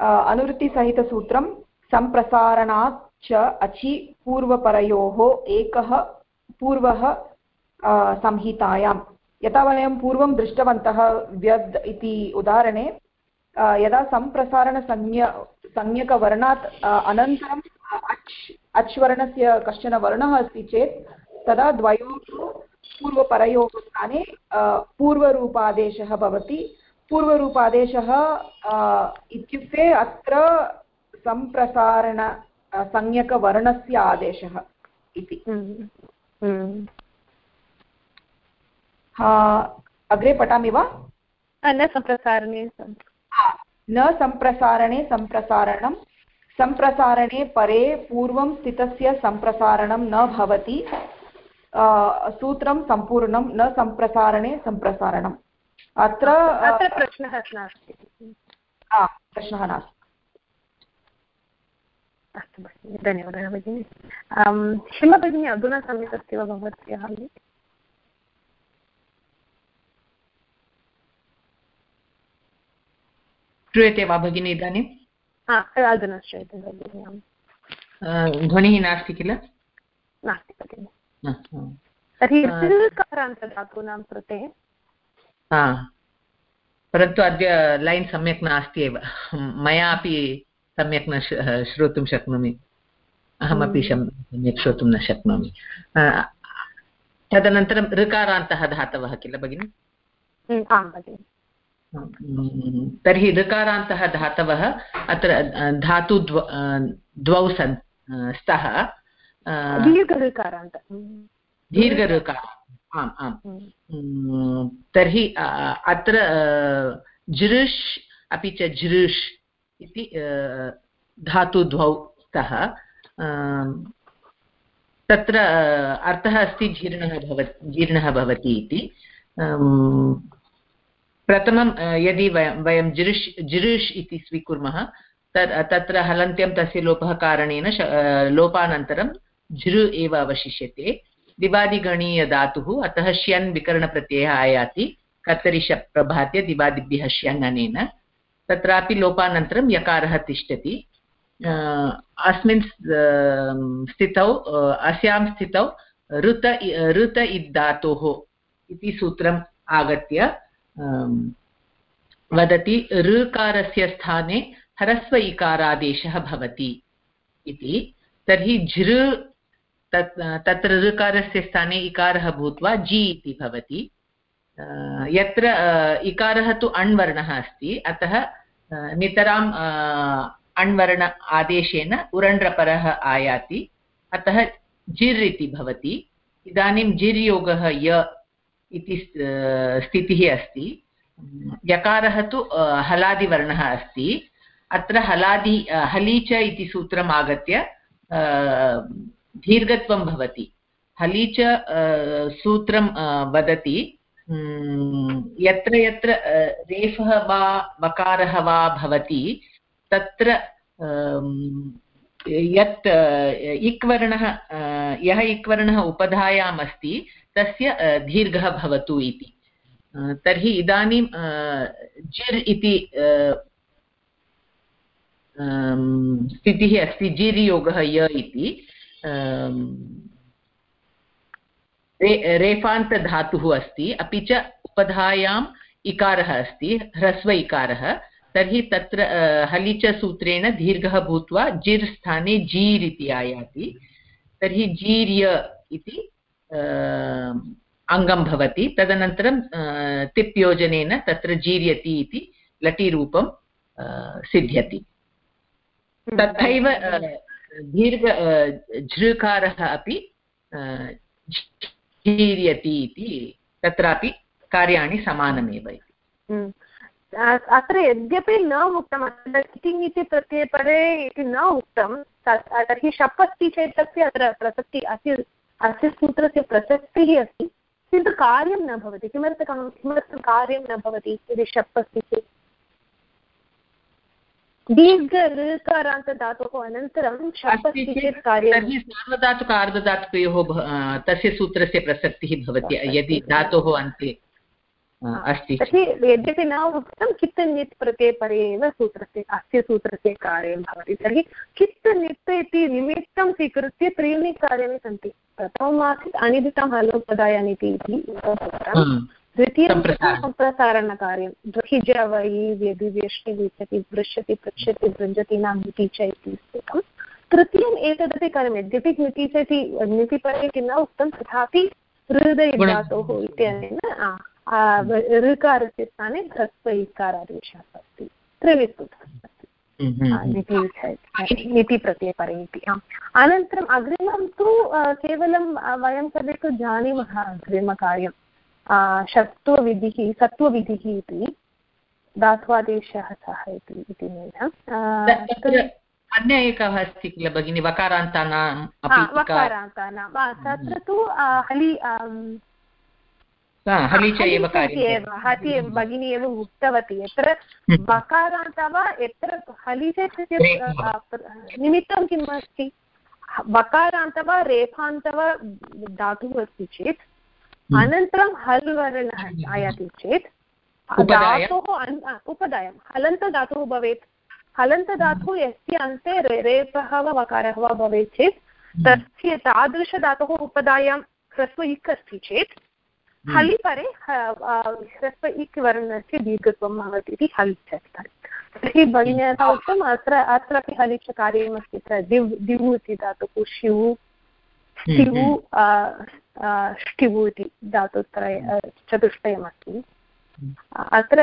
अनुवृत्तिसहितसूत्रं सम्प्रसारणात् च अचि पूर्वपरयोः एकः पूर्वः संहितायां यथा वयं पूर्वं दृष्टवन्तः व्यद् इति उदाहरणे यदा सम्प्रसारणसंज्ञ, संज्ञकवर्णात् अनन्तरम् अच् अच् वर्णस्य कश्चन वर्णः अस्ति चेत्, तदा द्वयोः पूर्वपरयोः स्थाने पूर्वरूपादेशः भवति। पूर्वरूपादेशः इत्युक्ते अत्र सम्प्रसारण संज्ञकवर्णस्य आदेशः इति। हम्म, हम्म। अग्रे पठामि वा? न सम्प्रसारणे न सम्प्रसारणे सम्प्रसारणं सम्प्रसारणे परे पूर्वं स्थितस्य सम्प्रसारणं न भवति सूत्रं सम्पूर्णं न सम्प्रसारणे सम्प्रसारणम्। अत्र अत्र प्रश्नः नास्ति। प्रश्नः नास्ति। अस्तु भगिनि धन्यवादः भगिनि। भगिनी अधुना सम्यक् अस्ति वा भवत्याः श्रूयते वा भगिनि इदानीम् अधुना श्रूयते भगिनि ध्वनिः नास्ति किल? नास्ति भगिनि। तर्हि ऋकारान्तधातूनां कृते परन्तु अद्य लैन् सम्यक् नास्ति एव. मया अपि सम्यक् न श्रोतुं शक्नोमि. अहमपि। सम्यक् श्रोतुं न शक्नोमि. तदनन्तरं ऋकारान्तः धातवः किल भगिनि? तर्हि ऋकारान्तः धातवः अत्र धातु द्व द्वौ सन् स्तः दीर्घऋकारान्त दीर्घऋकार आम् आम्। तर्हि अत्र जृष् अपि च जृष् इति धातुद्वौ स्तः तत्र अर्थः अस्ति जीर्णः भवति जीर्णः भवति इति। प्रथमं यदि वयं वयं जिरुष् जिरुष् इति स्वीकुर्मः तत् तत्र हलन्त्यं तस्य लोपः कारणेन लोपानन्तरं झृ एव अवशिष्यते। दिवादिगणीयधातुः अतः श्यन् विकरणप्रत्ययः आयाति। कर्तरि शप् प्रभात्य दिवादिभ्यः श्यन् अनेन। तत्रापि लोपानन्तरं यकारः तिष्ठति। अस्मिन् स्थितौ अस्यां स्थितौ ऋत ऋत इद्धातोः इति सूत्रम् आगत्य वदति, ऋकारस्य स्थाने ह्रस्व इकारादेशः भवति इति। तर्हि झृ तत्, तत्र ऋकारस्य स्थाने इकारः भूत्वा जि इति भवति। यत्र इकारः तु अण्वर्णः अस्ति, अतः नितराम् अण्वर्ण आदेशेन उरण्ड्रपरः आयाति। अतः जिर् इति भवति। इदानीं जिर् योगः य इति स्थितिः अस्ति। यकारः तु हलादिवर्णः अस्ति। अत्र हलादि हली च इति सूत्रम् आगत्य दीर्घत्वं भवति। हली च सूत्रं वदति यत्र यत्र रेफः वा, वकारः वा भवति, तत्र यत् इक्वर्णः यः इक्वर्णः उपधायाम् अस्ति तस्य दीर्घः भवतु इति। तर्हि इदानीं जिर् इति स्थितिः अस्ति, जिर् योगः य इति। रे रेफान्तधातुः अस्ति अपि च उपधायाम् इकारः अस्ति ह्रस्व इकारः। तर्हि तत्र हलिचसूत्रेण दीर्घः भूत्वा जिर् स्थाने जीर् इति आयाति। तर्हि जीर्य इति अङ्गं भवति। तदनन्तरं तिप् योजनेन तत्र जीर्यति इति लटिरूपं सिद्ध्यति। तथैव दीर्घ झृकारः अपि जीर्यति इति तत्रापि कार्याणि समानमेव इति हम्म। अत्र यद्यपि न उक्तम्, अत्र किटिङ् इति प्रत्ययपरे इति न उक्तं तर्हि शप् अस्ति चेत् तस्य अत्र प्रसक्तिः, अस्य अस्य सूत्रस्य प्रसक्तिः अस्ति, किन्तु कार्यं न भवति किमर्थं किमर्थं कार्यं न भवति यदि शप् अस्ति चेत् दीर्घ ऋकारान्तधातोः अनन्तरं तर्हि सार्वधातुक अर्धधातुकयोः तस्य सूत्रस्य प्रसक्तिः भवति यदि धातोः अन्ते अस्ति तर्हि यद्यपि न उक्तं कित् नित् प्रत्ययपरे एव सूत्रस्य अस्य सूत्रस्य कार्यं भवति। तर्हि कित् नित् इति निमित्तं स्वीकृत्य त्रीणि कार्याणि सन्ति। प्रथमम् आसीत् अनिदितं हलोपदायान् इति द्वितीयं सम्प्रसारणकार्यं। द्विज वै व्यधि व्यष्टि विचति पृच्छति पृच्छति भृञ्जतीनां नीति च इति स्थितं तृतीयम् एतदपि कार्यं यद्यपि नीति च इति नीतिपरे किं न उक्तं तथापि हृदयधातोः इत्यनेन ऋकारस्य स्थाने ह्रस्व इकारादेशः अस्ति त्रिविस्तुतः नीतिप्रत्ययपरे इति आम् अनन्तरम् अग्रिमं तु केवलं वयं सर्वे तु जानीमः अग्रिमकार्यं शत्वविधिः सत्त्वविधिः इति धात्वादेशः सः इति अन्य एकः अस्ति किल भगिनि? वकारान्तानां वकारान्तानां तत्र तु हलि हति भगिनी एव उक्तवती। यत्र वकारान्त वा यत्र हलिच निमित्तं किम् अस्ति? वकारान्त वा रेफान्त वा धातुः अस्ति चेत् अनन्तरं हल् वर्णः आयाति चेत् धातोः उपदायं। हलन्तधातुः भवेत्। हलन्तधातुः यस्य अन्ते रेफः वा वकारः वा भवेत् चेत् तस्य तादृशधातोः उपदायां ह्रस्व इक् अस्ति चेत् हलि परे ह्रस्व इक् वर्णस्य दीर्घत्वं भवति इति हलिच् तर्हि भगिन्या उक्तम् अत्र अत्रापि हलिच् कार्यमस्ति तत्र। दिव् दिवु इति धातुः शिवु स्टिवु ष्टिवु इति धातुत्रय चतुष्टयमस्ति। अत्र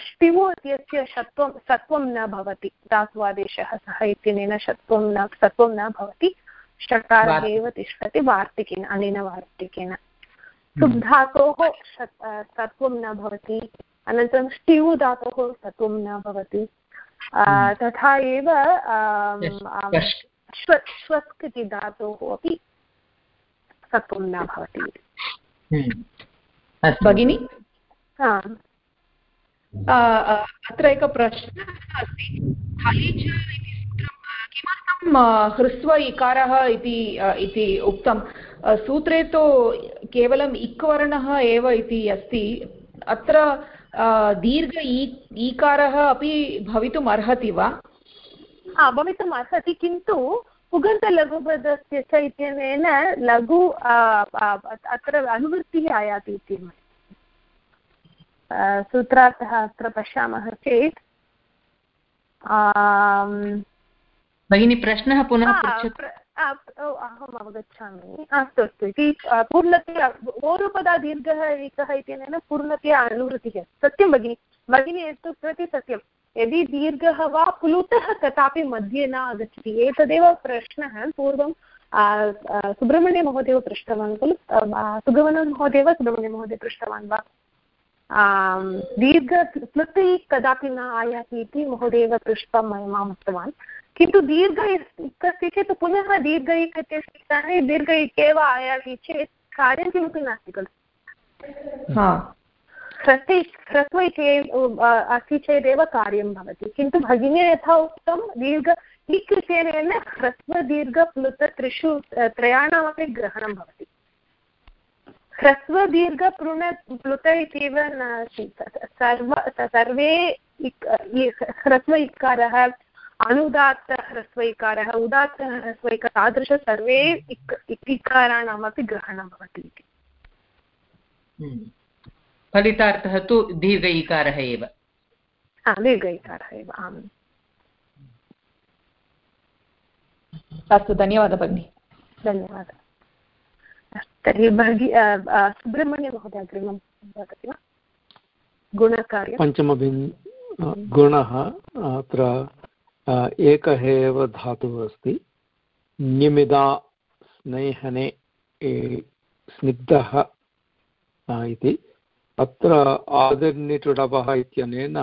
ष्टिवु इत्यस्य षत्वं सत्वं न भवति। धात्वादेशः सः इत्यनेन षत्वं न सत्वं न भवति। षकारः एव तिष्ठति वार्तिकेन अनेन वार्तिकेन। सुप् धातोः सत्वं न भवति अनन्तरं ष्टिवु धातोः सत्वं न भवति। तथा एव श्वस्क् इति धातोः अपि सत्वं न भवति। भगिनि? अत्र एकः प्रश्नः अस्ति। हलिच इति सूत्रं किमर्थं ह्रस्व इकारः इति उक्तं? सूत्रे तु केवलम् इक् वर्णः एव इति अस्ति। अत्र दीर्घ ईकारः अपि भवितुम् अर्हति वा? भवितुम् अर्हति किन्तु उगन्तलघुपदस्य च इत्यनेन लघु अत्र अनुवृत्तिः आयाति इति सूत्रार्थः अत्र पश्यामः चेत् भगिनी प्रश्नः पुनः अहम् अवगच्छामि। अस्तु अस्तु। इति पूर्णतया ओरुपदा दीर्घः एकः इत्यनेन पूर्णतया अनुवृत्तिः। सत्यं भगिनि? भगिनी एतत् सत्यं यदि दीर्घः वा प्लुतः तथापि मध्ये न आगच्छति, एतदेव प्रश्नः पूर्वं सुब्रह्मण्यमहोदय पृष्टवान् खलु? सुब्रह्मण्यमहोदय वा सुब्रह्मण्यमहोदय पृष्टवान् वा? दीर्घ प्लुति कदापि न आयाति इति महोदयेव पृष्ट्वा माम् उक्तवान्। किन्तु दीर्घ अस्ति चेत् पुनः दीर्घ इत्यस्य स्थाने दीर्घ इत्येव आयाति चेत् कार्यं किमपि नास्ति खलु? ह्रस्व ह्रस्व इति अस्ति चेदेव कार्यं भवति। किन्तु भगिनी यथा उक्तं, दीर्घ इत्यनेन ह्रस्वदीर्घप्लुत त्रिषु त्रयाणामपि ग्रहणं भवति। ह्रस्वदीर्घपृण प्लुत इत्येव नास्ति सर्व, सर्वे ह्रस्व इकारः, अनुदात्त ह्रस्व इकारः, उदात्त ह्रस्व इकार, तादृश सर्वे इक्, इकाराणामपि ग्रहणं भवति इति। हम्म। फलितार्थः तु दीर्घ इकारः एव। दीर्घ इकारः एव आम्। अस्तु धन्यवादः भगिनि। धन्यवादः। तर्हि भगि सुब्रह्मण्यमहोदय अग्रिमं वदति वा? गुणकार्यं पञ्चमभिन् गुणः अत्र एकः एव धातुः अस्ति। निमिदा स्नेहने स्निग्धः इति। अत्र आदिर्निटुडवः इत्यनेन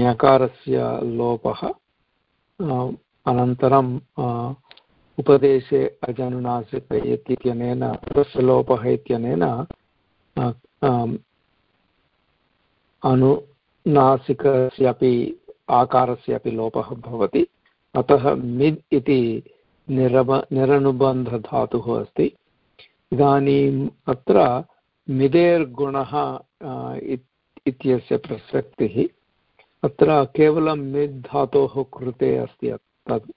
ञकारस्य लोपः अनन्तरं उपदेशे अजनुनासिक इत्यनेन तस्य लोपः इत्यनेन अनुनासिकस्यापि आकारस्यापि लोपः भवति। अतः मिद् इति निरब निरनुबन्धधातुः अस्ति। इदानीम् अत्र मिदेर्गुणः इत्यस्य प्रसक्तिः। अत्र केवलं मिद् धातोः कृते अस्ति तत्।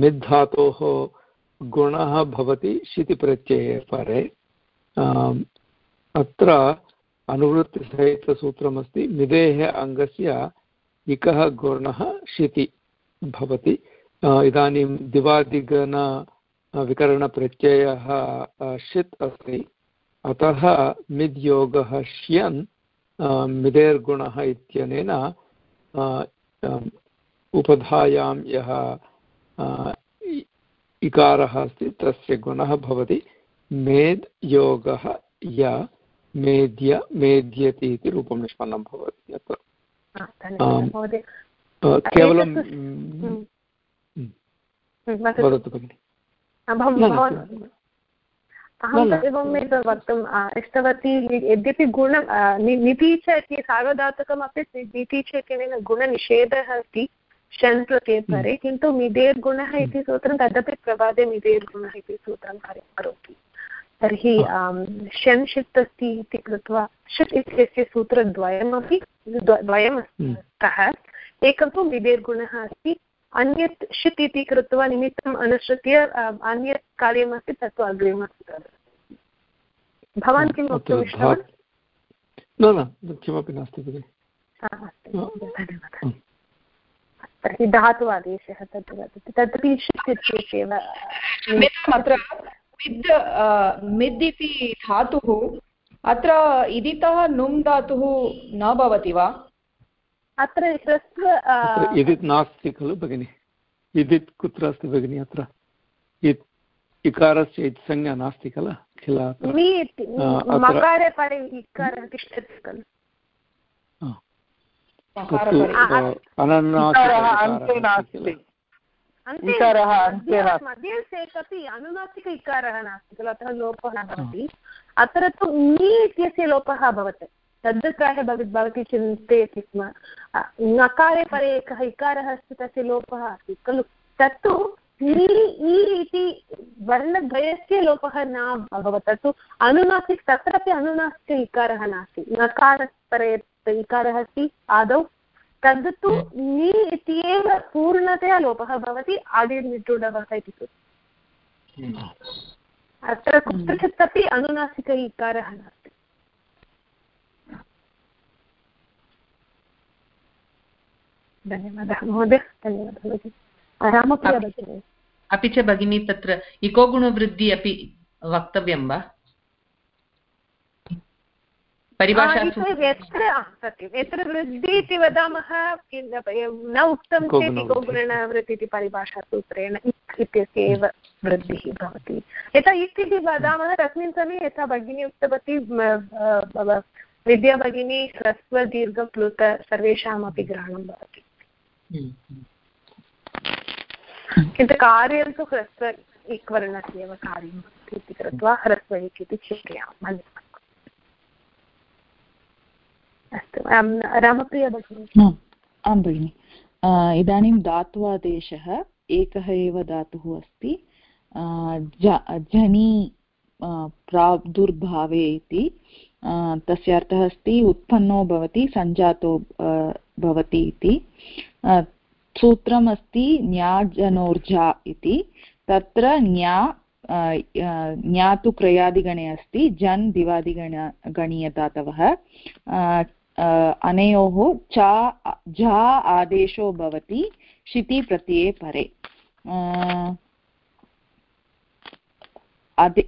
मिद् धातोः गुणः भवति शितिप्रत्यये परे। अत्र अनुवृत्तिसहितसूत्रमस्ति, मिदेः अङ्गस्य इकः गुणः शिति भवति। इदानीं दिवादिगण विकरणप्रत्ययः षित् अस्ति। अतः मिद्योगः श्यन् मिदेर्गुणः इत्यनेन उपधायां यः इकारः अस्ति तस्य गुणः भवति मेद् योगः य मेद्य मेद्यति इति रूपं निष्पन्नं भवति अत्र केवलं वदतु भगिनि। अहम् एवम् एतत् वक्तुम् इष्टवती यद्यपि गुणं नितीच इति सार्वधातुकमपि नितीच इत्यनेन गुणनिषेधः अस्ति प्रत्ययपरे हम्म। किन्तु मिदेर्गुणः इति सूत्रं तदपि प्रवादे मिदेर्गुणः इति सूत्रं कार्यं करोति तर्हि शन् षित् अस्ति इति कृत्वा षित् इत्यस्य सूत्रद्वयमपि द्वयम् हम्म। स्तः एकं तु मिदेर्गुणः अस्ति अन्यत् षित् इति कृत्वा निमित्तम् अनुसृत्य अन्यत् कार्यमस्ति तत्तु अग्रिमं भवान् किं वक्तुम् इष्टवान् न न किमपि नास्ति धन्यवादः। तर्हि धातु आदेशः तत् वदति। तदपि इत्येव। अत्र मिद् मिद् इति धातुः अत्र इदितः नुम् धातुः न भवति वा? अत्र ह्रस्व इदित् नास्ति खलु भगिनि? इदित् कुत्र अस्ति भगिनि अत्र? इकारस्य संज्ञा नास्ति खलु? किल अनुनासिक इकारः नास्ति खलु अतः लोपः भवति। अत्र तु ङि इत्यस्य लोपः अभवत् तद् प्रायः भवती चिन्तयति स्म। नकारे परे एकः इकारः अस्ति तस्य लोपः अस्ति खलु तत्तु इति वर्णद्वयस्य लोपः न अभवत्। तत्तु अनुनासिक तत्रापि अनुनासिक इकारः नास्ति। नकारपरे इकारः अस्ति आदौ। तद् तु नि इत्येव पूर्णतया लोपः भवति आदिर्निटुडवः इति कृत्वा अत्र कुत्रचित् अपि अनुनासिक इकारः नास्ति। धन्यवादः महोदय धन्यवादः। भगिनि रामप्रिया भगिनी अपि च भगिनी तत्र इको गुणवृद्धि अपि वक्तव्यं वा? परिभाषासु यत्र यत्र वृद्धि इति वदामः न उक्तं चेत् इको गुणवृत्ति इति परिभाषासूत्रेण इत्यस्य एव वृद्धिः भवति। यथा इक् इति वदामः तस्मिन् समये यथा भगिनी उक्तवती विद्या भगिनी ह्रस्वदीर्घं प्लुत सर्वेषामपि ग्रहणं भवति। किन्तु कार्यं तु ह्रस्व इक् वर्णस्य एव कार्यम् इति कृत्वा ह्रस्व इक् इति चिन्तयामः अस्तु रामप्रिया भगिनी आं भगिनि। इदानीं धात्वादेशः एकः एव धातुः अस्ति। झनि प्रादुर्भावे इति। तस्य अर्थः अस्ति उत्पन्नो भवति सञ्जातो भवति इति। सूत्रम् अस्ति न्याजनोर्जा इति। तत्र न्या न्या तु क्रयादिगणे अस्ति, जन् दिवादिगण गणीयधातवः अनयोः चा, झा आदेशो भवति, शिति परे।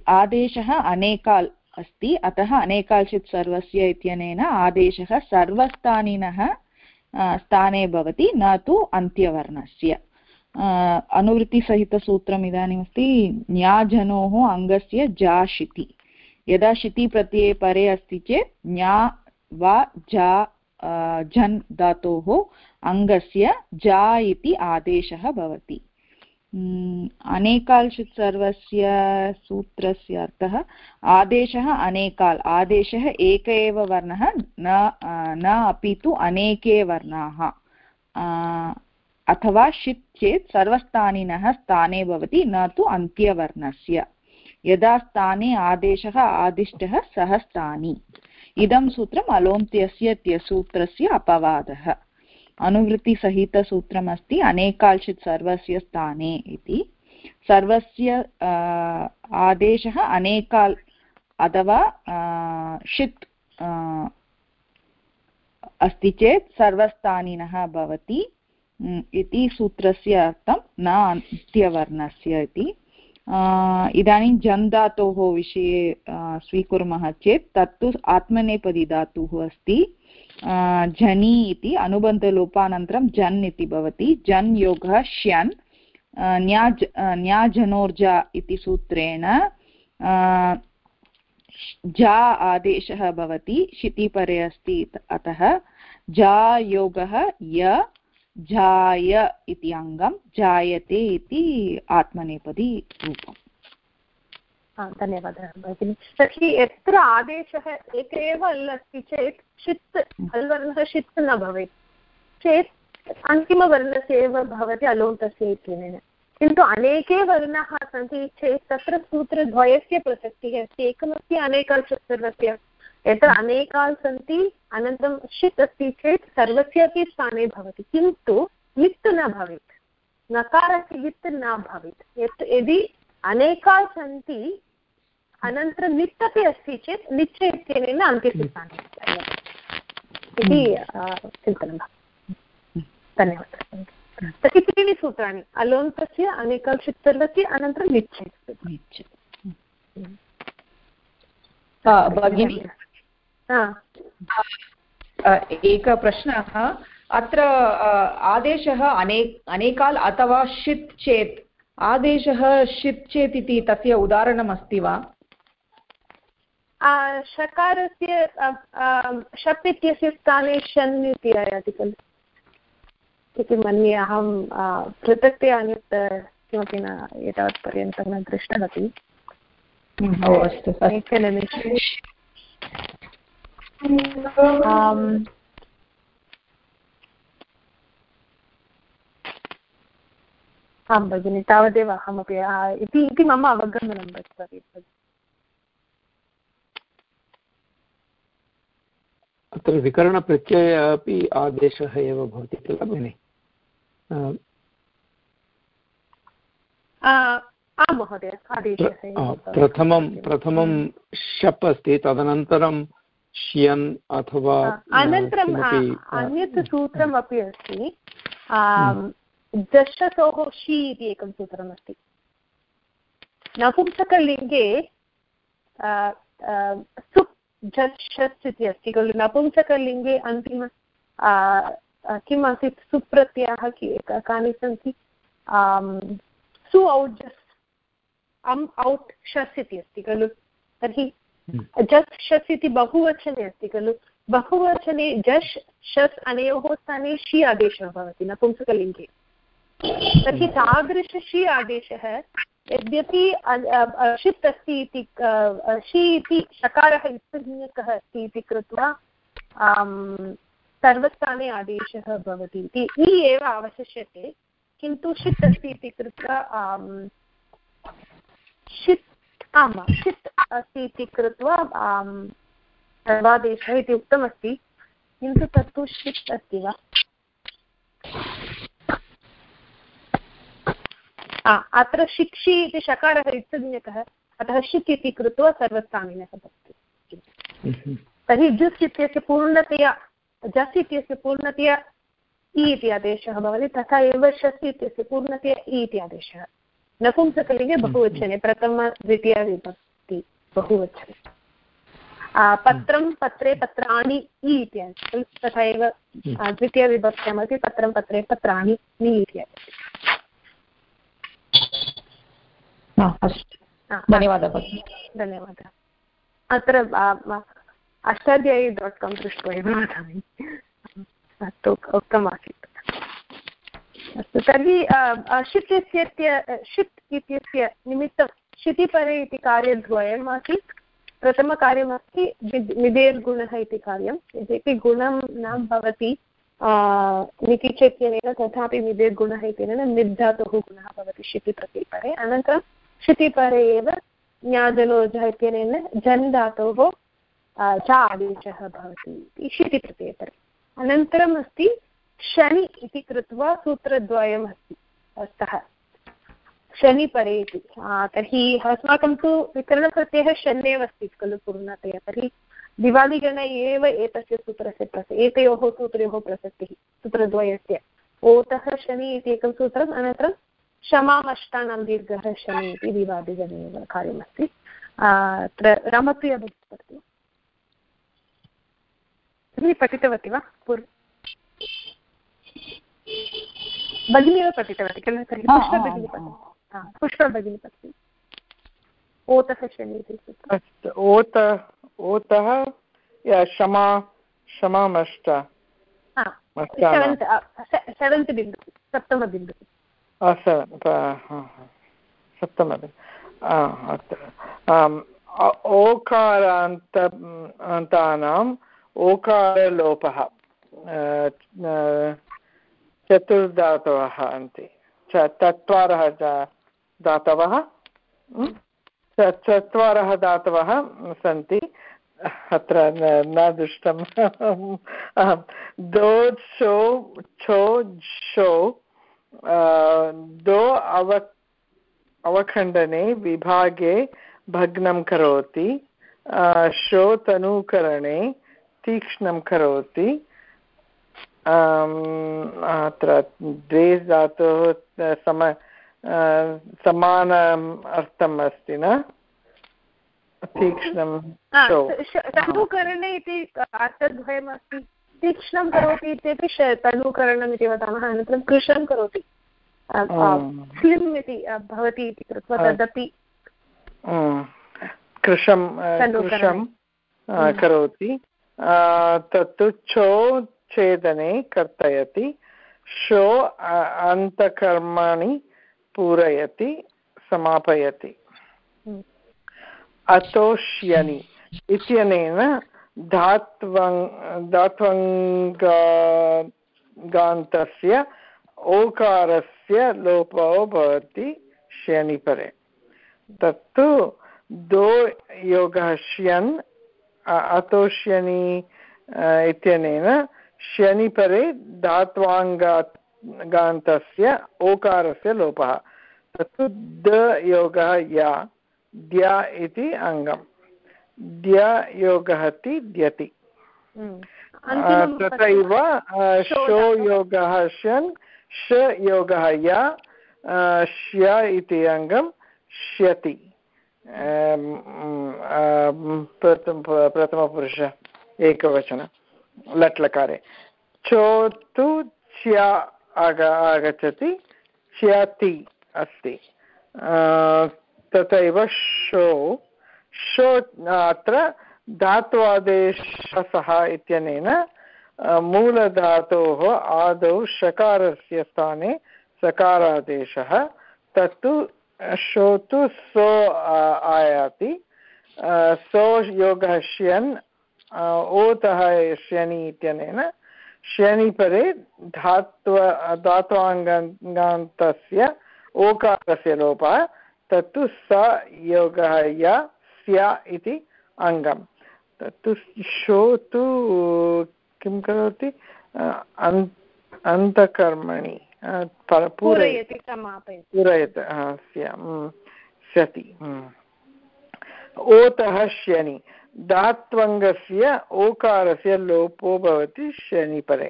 आदेशः अनेकाल् अस्ति, अतः अनेकाल्चित् सर्वस्य इत्यनेन आदेशः सर्वस्थानिनः स्थाने भवति, न तु अन्त्यवर्णस्य। अनुवृत्तिसहितसूत्रम् इदानीमस्ति न्याजनोः अङ्गस्य जा शिति। यदा शिति प्रत्यये परे अस्ति चेत्, न्या वा जा झन् धातोः अङ्गस्य जा इति आदेशः भवति। अनेकाल्षित् सर्वस्य सूत्रस्य अर्थः, आदेशः अनेकाल्, आदेशः एक एव वर्णः, न न अपि तु अनेके वर्णाः। अथवा षित् चेत् सर्वस्थानिनः स्थाने भवति, न तु अन्त्यवर्णस्य। यदा स्थाने आदेशः आदिष्टः सः स्थानी इदं सूत्रम् अलोन्त्यस्य इत्यसूत्रस्य अपवादः। अनुवृत्तिसहितसूत्रमस्ति अनेकाल्चित् सर्वस्य स्थाने इति। सर्वस्य आदेशः अनेकाल् अथवा षित् अस्ति चेत् सर्वस्थानिनः भवति इति सूत्रस्य अर्थं न अन्त्यवर्णस्य इति। इदानीं जन् धातोः विषये स्वीकुर्मः चेत् तत्तु आत्मनेपदी धातुः अस्ति। झनि इति, अनुबन्धलोपानन्तरं जन् इति भवति। जन् योगः श्यन्। न्याज न्याजनोर्जा इति सूत्रेण जा आदेशः भवति शितिपरे अस्ति अतः जा योगः य, जाय इति अङ्गं, जायते इति आत्मनेपदी रूपम्। धन्यवादः, भगिनि। तर्हि यत्र आदेशः एक एव अल् अस्ति चेत् षित्, अल्वर्णः षित् न भवेत्। चेत् अन्तिमवर्णस्य एव भवति अलोन्तस्य इत्यनेन। किन्तु अनेके वर्णाः सन्ति चेत् तत्र सूत्रद्वयस्य प्रसक्तिः अस्ति। एकमस्ति अनेकाल् सर्वस्य यत्र अनेकाल् सन्ति, अनन्तरं षित् अस्ति चेत् सर्वस्यापि स्थाने भवति। किन्तु लित् न भवेत्। नकारस्य लित् न भवेत्। यत् यदि अनेकाल् सन्ति अनन्तरं लित् अपि अस्ति चेत् लिच् इत्यनेन अन्त्यस्य स्थाने इति चिन्तनं धन्यवादः। तर्हि त्रीणि सूत्राणि। अलोन्तस्य अनेकाल् अनन्तरं लिच् भगिनी। एकः प्रश्नः। अत्र आदेशः अने अनेकाल् अथवा षित् चेत्। आदेशः षित् चेत् इति तस्य उदाहरणमस्ति वा? षकारस्य शप् इत्यस्य स्थाने शन् इति आयाति खलु। इति मन्ये अहं पृथक्तया अन्यत् किमपि न एतावत्पर्यन्तं न दृष्टवती। अस्तु एकनिमिषे आं भगिनि तावदेव अहमपि इति इति मम अवगमनं भवति अत्र विकरणप्रत्यय अपि आदेशः एव भवति किल भगिनि? आं महोदय आदेशः प्रथमं प्रथमं शप् अस्ति तदनन्तरं श्यन् अथवा अनन्तरम् अन्यत् सूत्रम् अपि अस्ति। दशसोः शी इति एकं सूत्रमस्ति नपुंसकलिङ्गे सुप् झषस् इति अस्ति खलु नपुंसकलिङ्गे अन्तिम किम् आसीत् सुप्रत्ययाः कानि सन्ति सु औट् जस् अम् औट् शस् इति अस्ति खलु तर्हि जस् शस् इति बहुवचने अस्ति खलु बहुवचने जश् शस् अनयोः स्थाने षि आदेशः भवति नपुंसकलिङ्गे तर्हि तादृशषि आदेशः यद्यपि षित् अस्ति इति षि इति शकारः इत्संज्ञकः अस्ति इति कृत्वा सर्वस्थाने आदेशः भवति इति, इ एव अवशिष्यते, किन्तु षित् अस्ति इति कृत्वा षित्, आम्, षित् अस्ति इति कृत्वा सर्वादेशः इति उक्तमस्ति, किन्तु तत्तु षित् अस्ति वा? अत्र शिक्षि इति शकारः इत्संज्ञकः अतः षित् इति कृत्वा सर्वस्थानिनः भवति। तर्हि जुस् इत्यस्य पूर्णतया जस् इत्यस्य पूर्णतया इ इति आदेशः भवति तथा एव शस् इत्यस्य पूर्णतया इ इति आदेशः। नपुंसकलिङ्गे बहुवचने प्रथम द्वितीया विभक्ति बहुवचने पत्रं पत्रे पत्राणि इ इति अस्ति तथा एव द्वितीयविभक्त्यामपि पत्रं पत्रे पत्राणि नि धन्यवादः धन्यवादः अत्र अष्टाध्यायी डाट् काम् दृष्ट्वा एव वदामि अस्तु उक्तमासीत् अस्तु तर्हि षित् इत्यस्य षित् इत्यस्य निमित्तं क्षितिपरे इति कार्यद्वयम् आसीत् प्रथमकार्यमस्ति निदेर्गुणः इति कार्यं यद्यपि गुणं न भवति निति चेत्यनेन तथापि निदेर्गुणः इत्यनेन निर्धातुः गुणः भवति क्षितिप्रतिपरे अनन्तरं क्षितिपरे एव ज्ञाजलोजः इत्यनेन जन् धातोः च आदेशः भवति इति क्षितिप्रत्ययपरे। अनन्तरम् अस्ति शनि इति कृत्वा सूत्रद्वयमस्ति स्तः शनिपरे इति तर्हि अस्माकं तु विकरणप्रत्ययः शन्येव अस्ति खलु पूर्णतया। तर्हि दिवालिगण एव एतस्य सूत्रस्य प्रस, एतयोः सूत्रयोः प्रसक्तिः, सूत्रद्वयस्य। ओतः शनि इति एकं सूत्रम्, अनन्तरं क्षमामष्टानां दीर्घः शनि इति दिवादिगणे एव कार्यमस्ति अत्र रामप्रिया भगिनी पठतु। भगिनी पठितवती वा? पूर्व भगिनी एव पठितवती खलु तर्हि पुष्पभगिनी पुष्पभगिनी पठति। ओतः शनि इति अस्तु ओत ओतः क्षमा क्षमामष्ट सेवेन्त् बिन्दुः सप्तमबिन्दुः। सप्तमबिन्दु ओकारान्त अन्तानाम् ओकारलोपः चतुर्धातवः अन्ति। चत्वारः धातवः चत्वारः धातवः सन्ति। अत्र न दृष्टं दो छो छो शो दो अव अवखण्डने विभागे भग्नं करोति शो तनूकरणे तीक्ष्णं करोति अत्र द्वे धातोः सम समानम् अर्थम् अस्ति न तीक्ष्णं तनुकरणे इति अर्थद्वयमस्ति तीक्ष्णं करोति इत्यपि तनुकरणम् इति वदामः अनन्तरं कृशं करोति। स्लिम् इति भवति इति कृत्वा तदपि। कृशं कृशं करोति। तत्तु चो छेदने कर्तयति शो अन्तकर्माणि पूरयति समापयति। अतोष्यनि इत्यनेन धात्वङ् धात्वङ्गान्तस्य ओकारस्य लोपो भवति श्यनिपरे तत्तु दो योगः श्यन् अतोष्यनि इत्यनेन शनिपरे धात्वाङ्गान्तस्य ओकारस्य लोपः। तत्तु द योगः या, द्या इति अङ्गम्। द्ययोगः ति द्यति। तथैव शो योगः शन् श योगः या श्य इति अङ्गं श्यति। प्रथम प्रथमपुरुष एकवचन लट्लकारे। चोतु च्या आग आगच्छति च्यति अस्ति। तथैव शो शो अत्र धात्वादेशः इत्यनेन मूलधातोः आदौ शकारस्य स्थाने सकारादेशः, तत्तु शोतु सो आयाति। सो योगः श्यन् ओतः श्यनि इत्यनेन श्यनिपरे धात्व, धात्वाङ्गान्तस्य ओकारस्य लोपः, तत्तु स योगः य स्या इति अङ्गम्। तत्तु शो तु किं करोति? अन्तकर्मणि पूरयति पूरयत्। स्यति ओतः श्यनि धात्वङ्गस्य ओकारस्य लोपो भवति शनिपरे।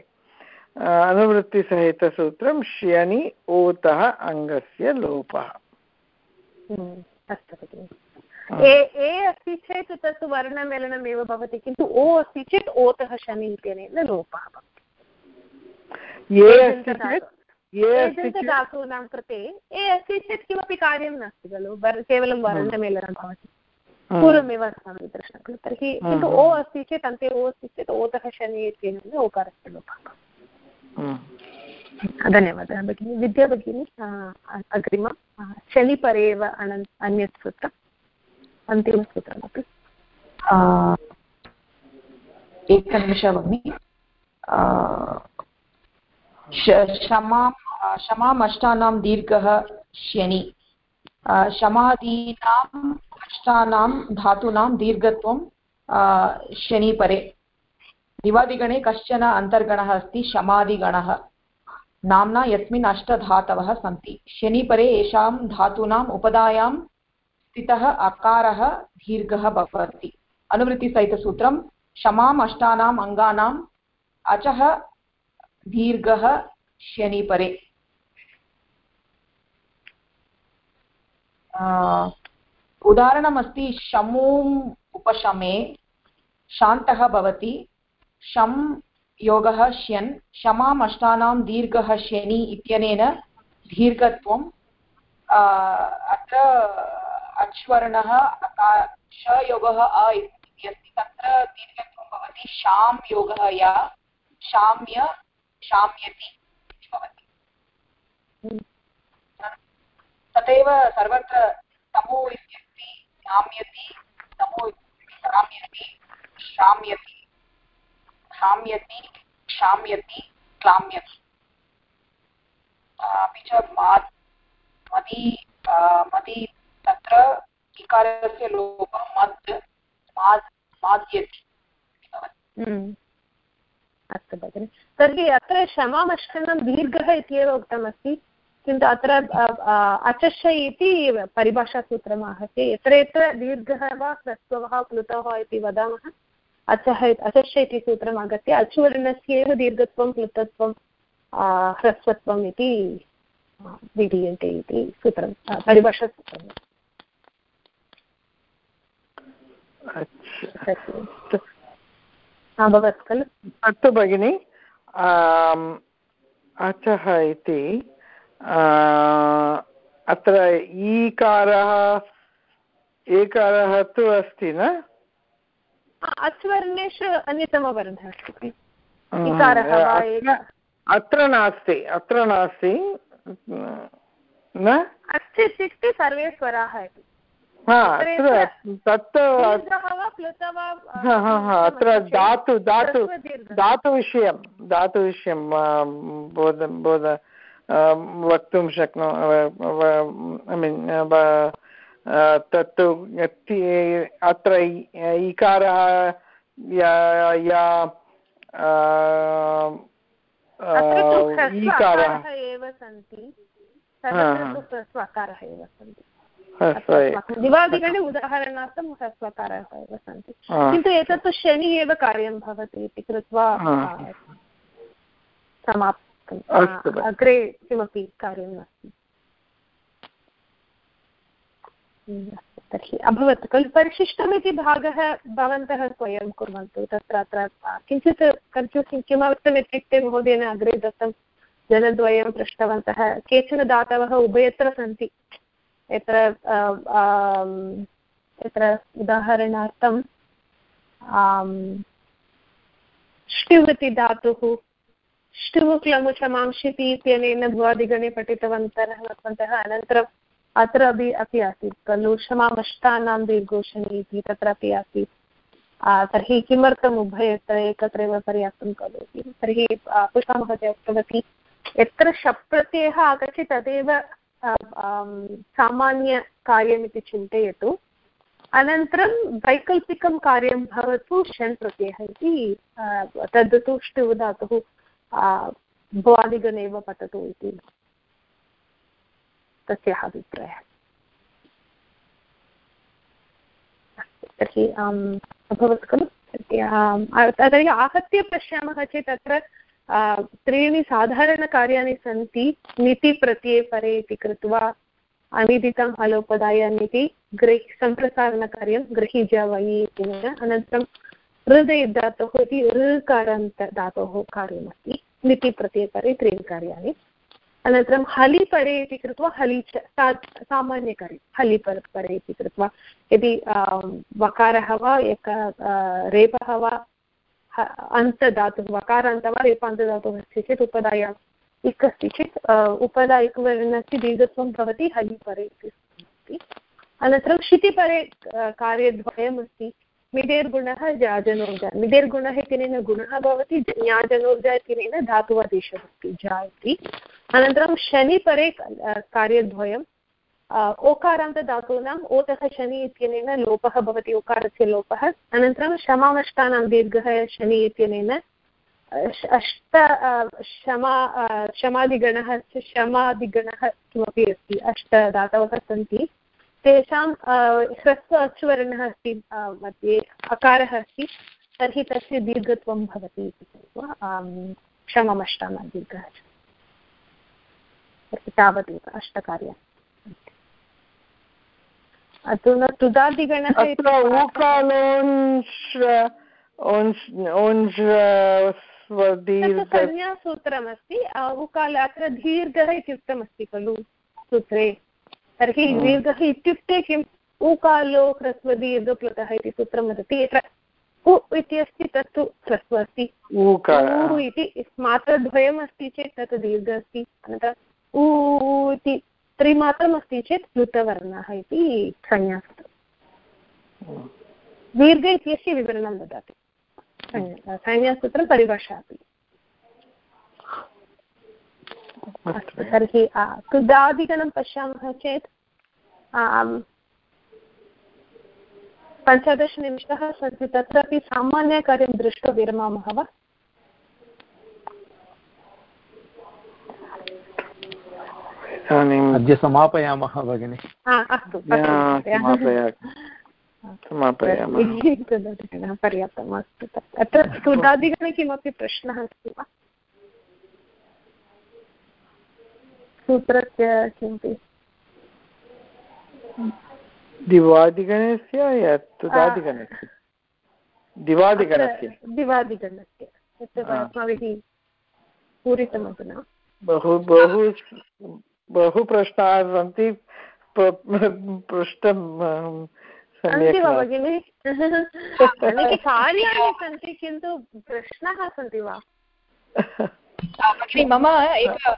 अनुवृत्तिसहितसूत्रं श्यनि ओतः अङ्गस्य लोपः। अस्तु भगिनि। ए ए अस्ति चेत् तत् वर्णमेलनमेव भवति किन्तु ओ अस्ति चेत् ओतः शनि इत्यनेन लोपः धातूनां कृते ए अस्ति चेत् किमपि कार्यं नास्ति खलु केवलं वर्णमेलनं भवति। पूर्वमेव अस्माभिः दृष्टं खलु तर्हि किन्तु ओ अस्ति चेत् अन्ते ओ अस्ति चेत् ओतः शनि इत्यनेन ओकारस्य लोपः धन्यवादः भगिनि। विद्या भगिनी अग्रिमं शनिपरे एव अनन् अन्यत् सूत्रम् अन्तिमसूत्रमपि एकनिमिष भगिनि क्षमां क्षमाम् अष्टानां दीर्घः शनि। शमादीनाम् अष्टानां धातूनां दीर्घत्वं शनिपरे। दिवादिगणे कश्चन अन्तर्गणः अस्ति शमादिगणः। नाम्ना यस्मिन् अष्टधातवः सन्ति। शनिपरे येषां धातूनाम् उपदायां स्थितः अकारः दीर्घः भवति। अनुवृत्तिसहितसूत्रं क्षमाम् अष्टानाम् अङ्गानाम् अचः दीर्घः शनिपरे। उदाहरणमस्ति, शमूम् उपशमे शान्तः भवति, शं योगः श्यन् क्षमाम् अष्टानां दीर्घः शनि इत्यनेन दीर्घत्वं अत्र अच्वर्णः शयोगः अ इति अस्ति। तत्र दीर्घत्वं भवति शां योगः या शाम्य शाम्यति इति भवति। तथैव सर्वत्र तमो इत्यस्ति शाम्यति तमो शाम्यति श्राम्यति शाम्यति क्षाम्यति क्लाम्यति अपि च मदि मदि तत्र इकारस्य लोपः मद् माद्यति। हम्म। अस्तु भगिनि। तर्हि अत्र क्षमामष्टनं दीर्घः इत्येव उक्तमस्ति। किन्तु अत्र अचष इति परिभाषासूत्रम् आहत्य यत्र यत्र दीर्घः वा ह्रस्वः प्लुतः इति वदामः। अचः इति सूत्रम् आगत्य दीर्घत्वं, प्लुतत्वं ह्रस्वत्वम् इति विधीयन्ते इति सूत्रं परिभाषासूत्रम्। अभवत् खलु अस्तु भगिनि अचः इति। अत्र ईकारः एकारः तु अस्ति न? अच्वर्णेषु अन्यतमवर्णः अस्ति अत्र नास्ति अत्र नास्ति। न? अस्ति इत्युक्ते सर्वे स्वराः इति। अत्र तत् अत्र धातु धातु धातुविषयं धातुविषयं बोध बोध वक्तुं शक्नो ऐ मीन् तत्तु अत्र इकारः या ईकारः एव सन्ति। सर्वत्र एव सन्ति। ह्रस्व ए- दिवादिगणे उदाहरणार्थं ह्रस्वकारः एव सन्ति किन्तु एतत्तु शनि एव कार्यं भवति इति कृत्वा. समाप्तम्। अग्रे किमपि कार्यं नास्ति। हम्म, तर्हि अभवत्। खलु परिशिष्टमिति भागः भवन्तः स्वयं कुर्वन्तु। तत्र अत्र किञ्चित् कन्फ्यूसिङ्ग् किमर्थम् इत्युक्ते महोदयेन अग्रे दत्तं जनद्वयं पृष्टवन्तः केचन दातवः उभयत्र सन्ति। यत्र यत्र उदाहरणार्थं ष्टिव् इति धातुः ष्टिव् क्लमुचमांशिति इत्यनेन भुवादिगणे पठितवन्तः वर्तन्तः अनन्तरम् अत्र अपि अपि आसीत् खलु क्षमामष्टानां दीर्घोषणी इति तत्रापि आसीत्। तर्हि किमर्थम् उभयत्र एकत्रैव पर्याप्तं खलु तर्हि आ, पुष्पा महोदय उक्तवती यत्र शप् प्रत्ययः आगच्छति तदेव सामान्यकार्यमिति चिन्तयतु। अनन्तरं वैकल्पिकं कार्यं भवतु षण् प्रत्ययः इति तद् तु ष्टुः धातुः भुवादिगणेव पठतु इति तस्याः अभिप्रायः। तर्हि अभवत् खलु? आ- तर्हि आहत्य पश्यामः चेत् तत्र आ, त्रीणि साधारणकार्याणि सन्ति नीतिप्रत्यये परे इति कृत्वा अनिदितं हलोपदायानिति गृह् सम्प्रसारणकार्यं गृहीजवयि इत्यनेन अनन्तरं हृदय धातुः इति ऋकारान्त धातोः कार्यमस्ति नितिप्रत्यये परे त्रीणि कार्याणि। अनन्तरं हलि परे इति कृत्वा हलि च, सा- सामान्यकार्यं हलि पर इति कृत्वा, यदि वकारः वा, एक रेपः वा अन्तधातुः वकारान्त वा रेपान्तधातुः अस्ति चेत् उपदायाम् इक् अस्ति चेत् उपदा इक् वर्णस्य दीर्घत्वं भवति हलि परे इति अनन्तरं क्षितिपरे कार्यद्वयमस्ति। मिडेर्गुणः जाजनोर्जा। मिडेर्गुणः इत्यनेन गुणः भवति, ज्ञाजनोर्जा इत्यनेन धातुवादेशः अस्ति जा इति। अनन्तरं शनिपरे कार्यद्वयं ओकारान्तधातूनाम् ओतः शनि इत्यनेन लोपः भवति ओकारस्य लोपः। अनन्तरं शमामष्टानां दीर्घः शनि इत्यनेन अष्ट आ, क्षमादिगणः क्षमादिगणः किमपि अस्ति अष्टधातवः सन्ति। तेषां ह्रस्व अचुवर्णः अस्ति मध्ये अकारः अस्ति तर्हि तस्य दीर्घत्वं भवति इति कृत्वा क्षममष्टानां दीर्घः। तावदेव अष्टकार्याणि। अधुना तुदादिगणः अत्र संज्ञासूत्रमस्ति उकाल अत्र दीर्घः इत्युक्तमस्ति खलु सूत्रे तर्हि। दीर्घः इत्युक्ते किम् उकालो ह्रस्वदीर्घप्लुतः इति सूत्रं वदति यत्र उ इति अस्ति तत्तु ह्रस्व अस्ति इति मात्रद्वयम् अस्ति चेत् तत् दीर्घ अस्ति अनन्तरम् ऊ इति त्रिमात्रमस्ति चेत् प्लुतवर्णः इति संज्ञासूत्रं दीर्घ इत्यस्य विवरणं ददाति। संज्ञा- संज्ञासूत्रं परिभाषा अपि अस्तु तर्हि आ, तुदादिगणं पश्यामः चेत् पञ्चदशनिमिषः सन्ति। तत्रापि सामान्यकार्यं दृष्ट्वा विरमामः वा? इदानीम् अद्य समापयामः भगिनि। हा, समापयामः। पर्याप्तम् अस्तु अत्र किमपि प्रश्नः अस्ति वा? सूत्रस्य किमपि? दिवादिगणस्य यत् दिवादिगणस्य। दिवादिगणस्य। अस्माभिः पूरितमधुना। बहु बहु बहु प्रश्नाः सन्ति पृष्टं सन्ति वा भगिनि? अनेके कार्याणि सन्ति किन्तु प्रश्नाः सन्ति वा? भगिनि मम एक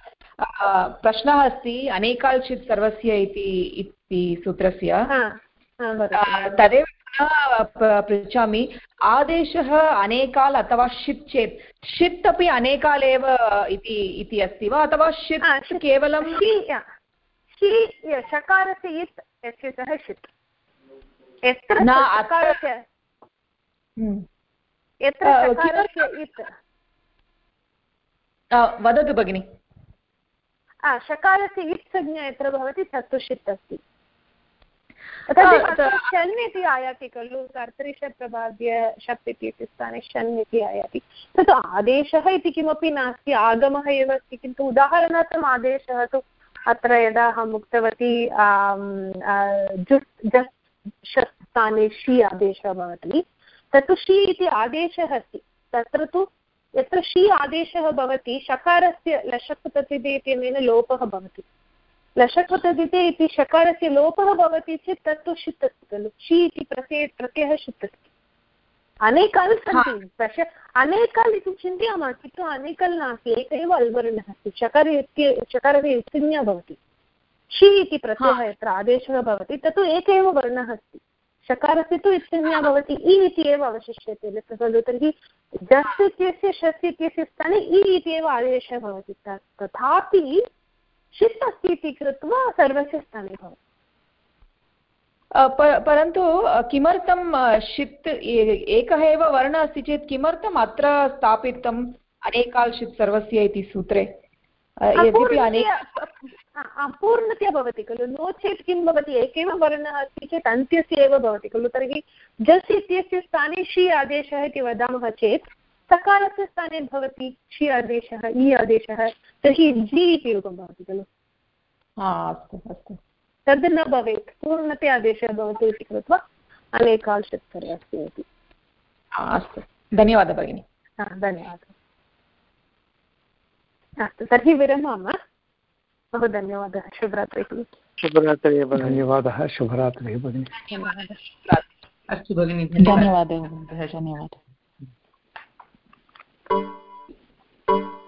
प्रश्नः अस्ति अनेकाल्चित् सर्वस्य इति इति सूत्रस्य। हा, हा. अ, तदेव पुनः पृच्छामि आदेशः अनेकाल् अथवा षित् चेत्। षित् अपि अनेकाल् एव इति इति अस्ति वा? अथवा षित्. केवलं षि य- षि य- शकारस्य इत् यस्यतः षित् यत्र हम्म, यत्र वदतु भगिनि। षकारस्य इत् संज्ञा यत्र भवति तत्तु षित् अस्ति। तथा शन् इति आयाति खलु? कर्तरिषप्रभाद्य शप् इति स्थाने शन् इति आयाति तत् आदेशः इति किमपि नास्ति आगमः एव अस्ति किन्तु उदाहरणार्थम् आदेशः तु अत्र यदा अहम् उक्तवती जुस् स्थाने षि आदेशः भवति तत्तु षि इति आदेशः अस्ति। तत्र तु यत्र षि आदेशः भवति शकारस्य लशक् प्रतिदे इत्यनेन लोपः भवति। लशक् तदिते इति शकारस्य लोपः भवति चेत् तत्तु षित् अस्ति खलु। षि इति प्रत्यय प्रत्ययः षित् अस्ति अनेकाल् सन्ति। दश अनेकाल् इति चिन्तयामः किन्तु अनेकल् नास्ति। एक एव अल्वर्णः अस्ति शकार इत्य संज्ञा भवति। षि इति प्रत्ययः यत्र आदेशः भवति तत्तु एक एव वर्णः अस्ति। शकारस्य तु संज्ञा भवति। इ इति एव अवशिष्यते। खलु। तर्हि जस् इत्यस्य शस् इत्यस्य स्थाने इ इति एव आदेशः भवति। तथापि षित् अस्ति इति कृत्वा सर्वस्य स्थाने भवति। परन्तु किमर्थं षित् एकः एव वर्णः अस्ति चेत् किमर्थम् अत्र स्थापितम् अनेकाल् षित् सर्वस्य इति सूत्रे? अपूर्णतया भवति खलु। नो चेत् किं भवति? एकैव वर्णः अस्ति चेत् अन्त्यस्य एव भवति खलु। तर्हि जस् इत्यस्य स्थाने षि आदेशः इति वदामः चेत् सकारस्य स्थाने भवति षि आदेशः इ आदेशः तर्हि जि इति रूपं भवति खलु। अस्तु अस्तु। तद् न भवेत् पूर्णते आदेशः भवतु इति कृत्वा अनेकांशस्तरे अस्ति इति। अस्तु। धन्यवादः भगिनि। धन्यवादः। अस्तु तर्हि विरमामः। बहु धन्यवादः शुभरात्रिः। शुभरात्रिः धन्यवादः शुभरात्रिः भगिनि। अस्तु भगिनि धन्यवादः। धन्यवादः। Thank you.